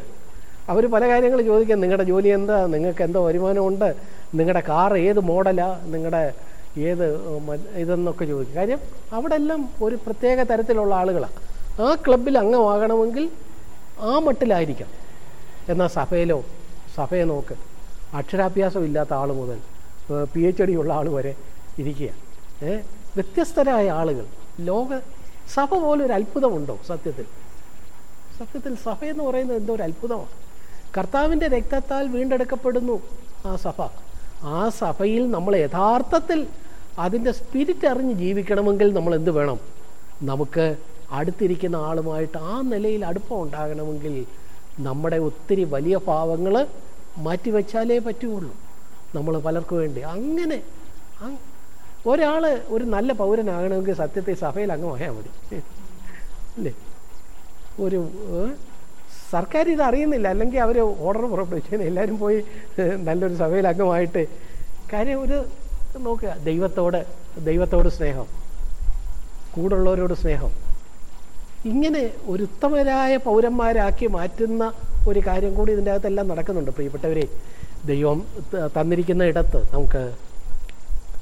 അവർ പല കാര്യങ്ങൾ ചോദിക്കാം. നിങ്ങളുടെ ജോലി എന്താ? നിങ്ങൾക്ക് എന്തോ വരുമാനമുണ്ട്? നിങ്ങളുടെ കാർ ഏത് മോഡലാണ് നിങ്ങളുടെ ഏത് ഇതെന്നൊക്കെ ചോദിക്കും. കാര്യം അവിടെ എല്ലാം ഒരു പ്രത്യേക തരത്തിലുള്ള ആളുകളാണ് ആ ക്ലബിൽ അംഗമാകണമെങ്കിൽ ആ മട്ടിലായിരിക്കാം. എന്നാൽ സഭയിലോ സഭയെ നോക്ക്. അക്ഷരാഭ്യാസം ഇല്ലാത്ത ആൾ മുതൽ പി എച്ച് ഡി ഉള്ള ആൾ വരെ ഇരിക്കുക. ഏ വ്യത്യസ്തരായ ആളുകൾ. ലോക സഭ പോലെ ഒരു അത്ഭുതമുണ്ടോ സത്യത്തിൽ? സത്യത്തിൽ സഭ എന്ന് പറയുന്നത് എന്തോ ഒരു അത്ഭുതമാണ്. കർത്താവിന്റെ രക്തത്താൽ വീണ്ടെടുക്കപ്പെടുന്നു ആ സഭ. ആ സഭയിൽ നമ്മൾ യഥാർത്ഥത്തിൽ അതിന്റെ സ്പിരിറ്റ് അറിഞ്ഞ് ജീവിക്കണമെങ്കിൽ നമ്മൾ എന്ത് വേണം? നമുക്ക് അടുത്തിരിക്കുന്ന ആളുമായിട്ട് ആ നിലയിൽ അടുപ്പം ഉണ്ടാകണമെങ്കിൽ നമ്മുടെ ഒത്തിരി വലിയ പാവങ്ങൾ മാറ്റിവെച്ചാലേ പറ്റുകയുള്ളൂ. നമ്മൾ പലർക്കു വേണ്ടി. അങ്ങനെ ഒരാൾ ഒരു നല്ല പൗരനാകണമെങ്കിൽ സത്യത്തെ സഭയിൽ അംഗമായാൽ മതി. അല്ലേ? ഒരു സർക്കാർ ഇത് അറിയുന്നില്ല. അല്ലെങ്കിൽ അവർ ഓർഡർ പുറപ്പെടുവിച്ചു എല്ലാവരും പോയി നല്ലൊരു സഭയിൽ അംഗമായിട്ട്. കാര്യം ഒരു നോക്കുക. ദൈവത്തോട് ദൈവത്തോട് സ്നേഹം. കൂടുള്ളവരോട് സ്നേഹം. ഇങ്ങനെ ഒരു ഉത്തമരായ പൗരന്മാരാക്കി മാറ്റുന്ന ഒരു കാര്യം കൂടി ഇതിന്റെ അകത്തെല്ലാം നടക്കുന്നുണ്ട്. പ്രിയപ്പെട്ടവരെ ദൈവം തന്നിരിക്കുന്ന ഇടത്ത് നമുക്ക്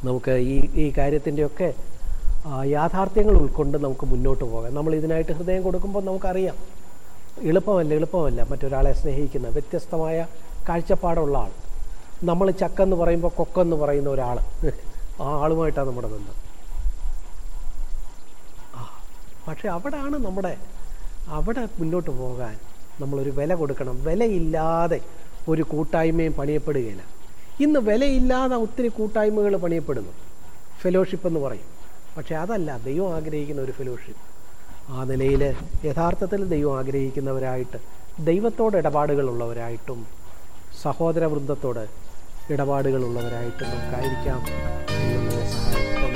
നമുക്ക് ഈ ഈ കാര്യത്തിന്റെയൊക്കെ യാഥാർത്ഥ്യങ്ങൾ ഉൾക്കൊണ്ട് നമുക്ക് മുന്നോട്ട് പോകാം. നമ്മൾ ഇതിനായിട്ട് ഹൃദയം കൊടുക്കുമ്പോൾ നമുക്കറിയാം. എളുപ്പമല്ല എളുപ്പമല്ല മറ്റൊരാളെ സ്നേഹിക്കുന്ന വ്യത്യസ്തമായ കാഴ്ചപ്പാടുള്ള ആൾ. നമ്മൾ ചക്കെന്ന് പറയുമ്പോൾ കൊക്കെന്ന് പറയുന്ന ഒരാൾ ആ ആളുമായിട്ടാണ് നമ്മുടെ ബന്ധം. ആ പക്ഷെ അവിടെയാണ് നമ്മുടെ അവിടെ മുന്നോട്ട് പോകാൻ നമ്മളൊരു വില കൊടുക്കണം. വിലയില്ലാതെ ഒരു കൂട്ടായ്മയും പണിയപ്പെടുകയില്ല. ഇന്ന് വിലയില്ലാതെ ഒത്തിരി കൂട്ടായ്മകൾ പണിയപ്പെടുന്നു. ഫെലോഷിപ്പ് എന്ന് പറയും. പക്ഷേ അതല്ല ദൈവം ആഗ്രഹിക്കുന്ന ഒരു ഫെലോഷിപ്പ് ആ നിലയിൽ യഥാർത്ഥത്തിൽ ദൈവം ആഗ്രഹിക്കുന്നവരായിട്ട് ദൈവത്തോട് ഇടപാടുകളുള്ളവരായിട്ടും സഹോദര വൃന്ദത്തോട് ഇടപാടുകളുള്ളവരായിട്ടും നമുക്കായിരിക്കാം ദൈവം.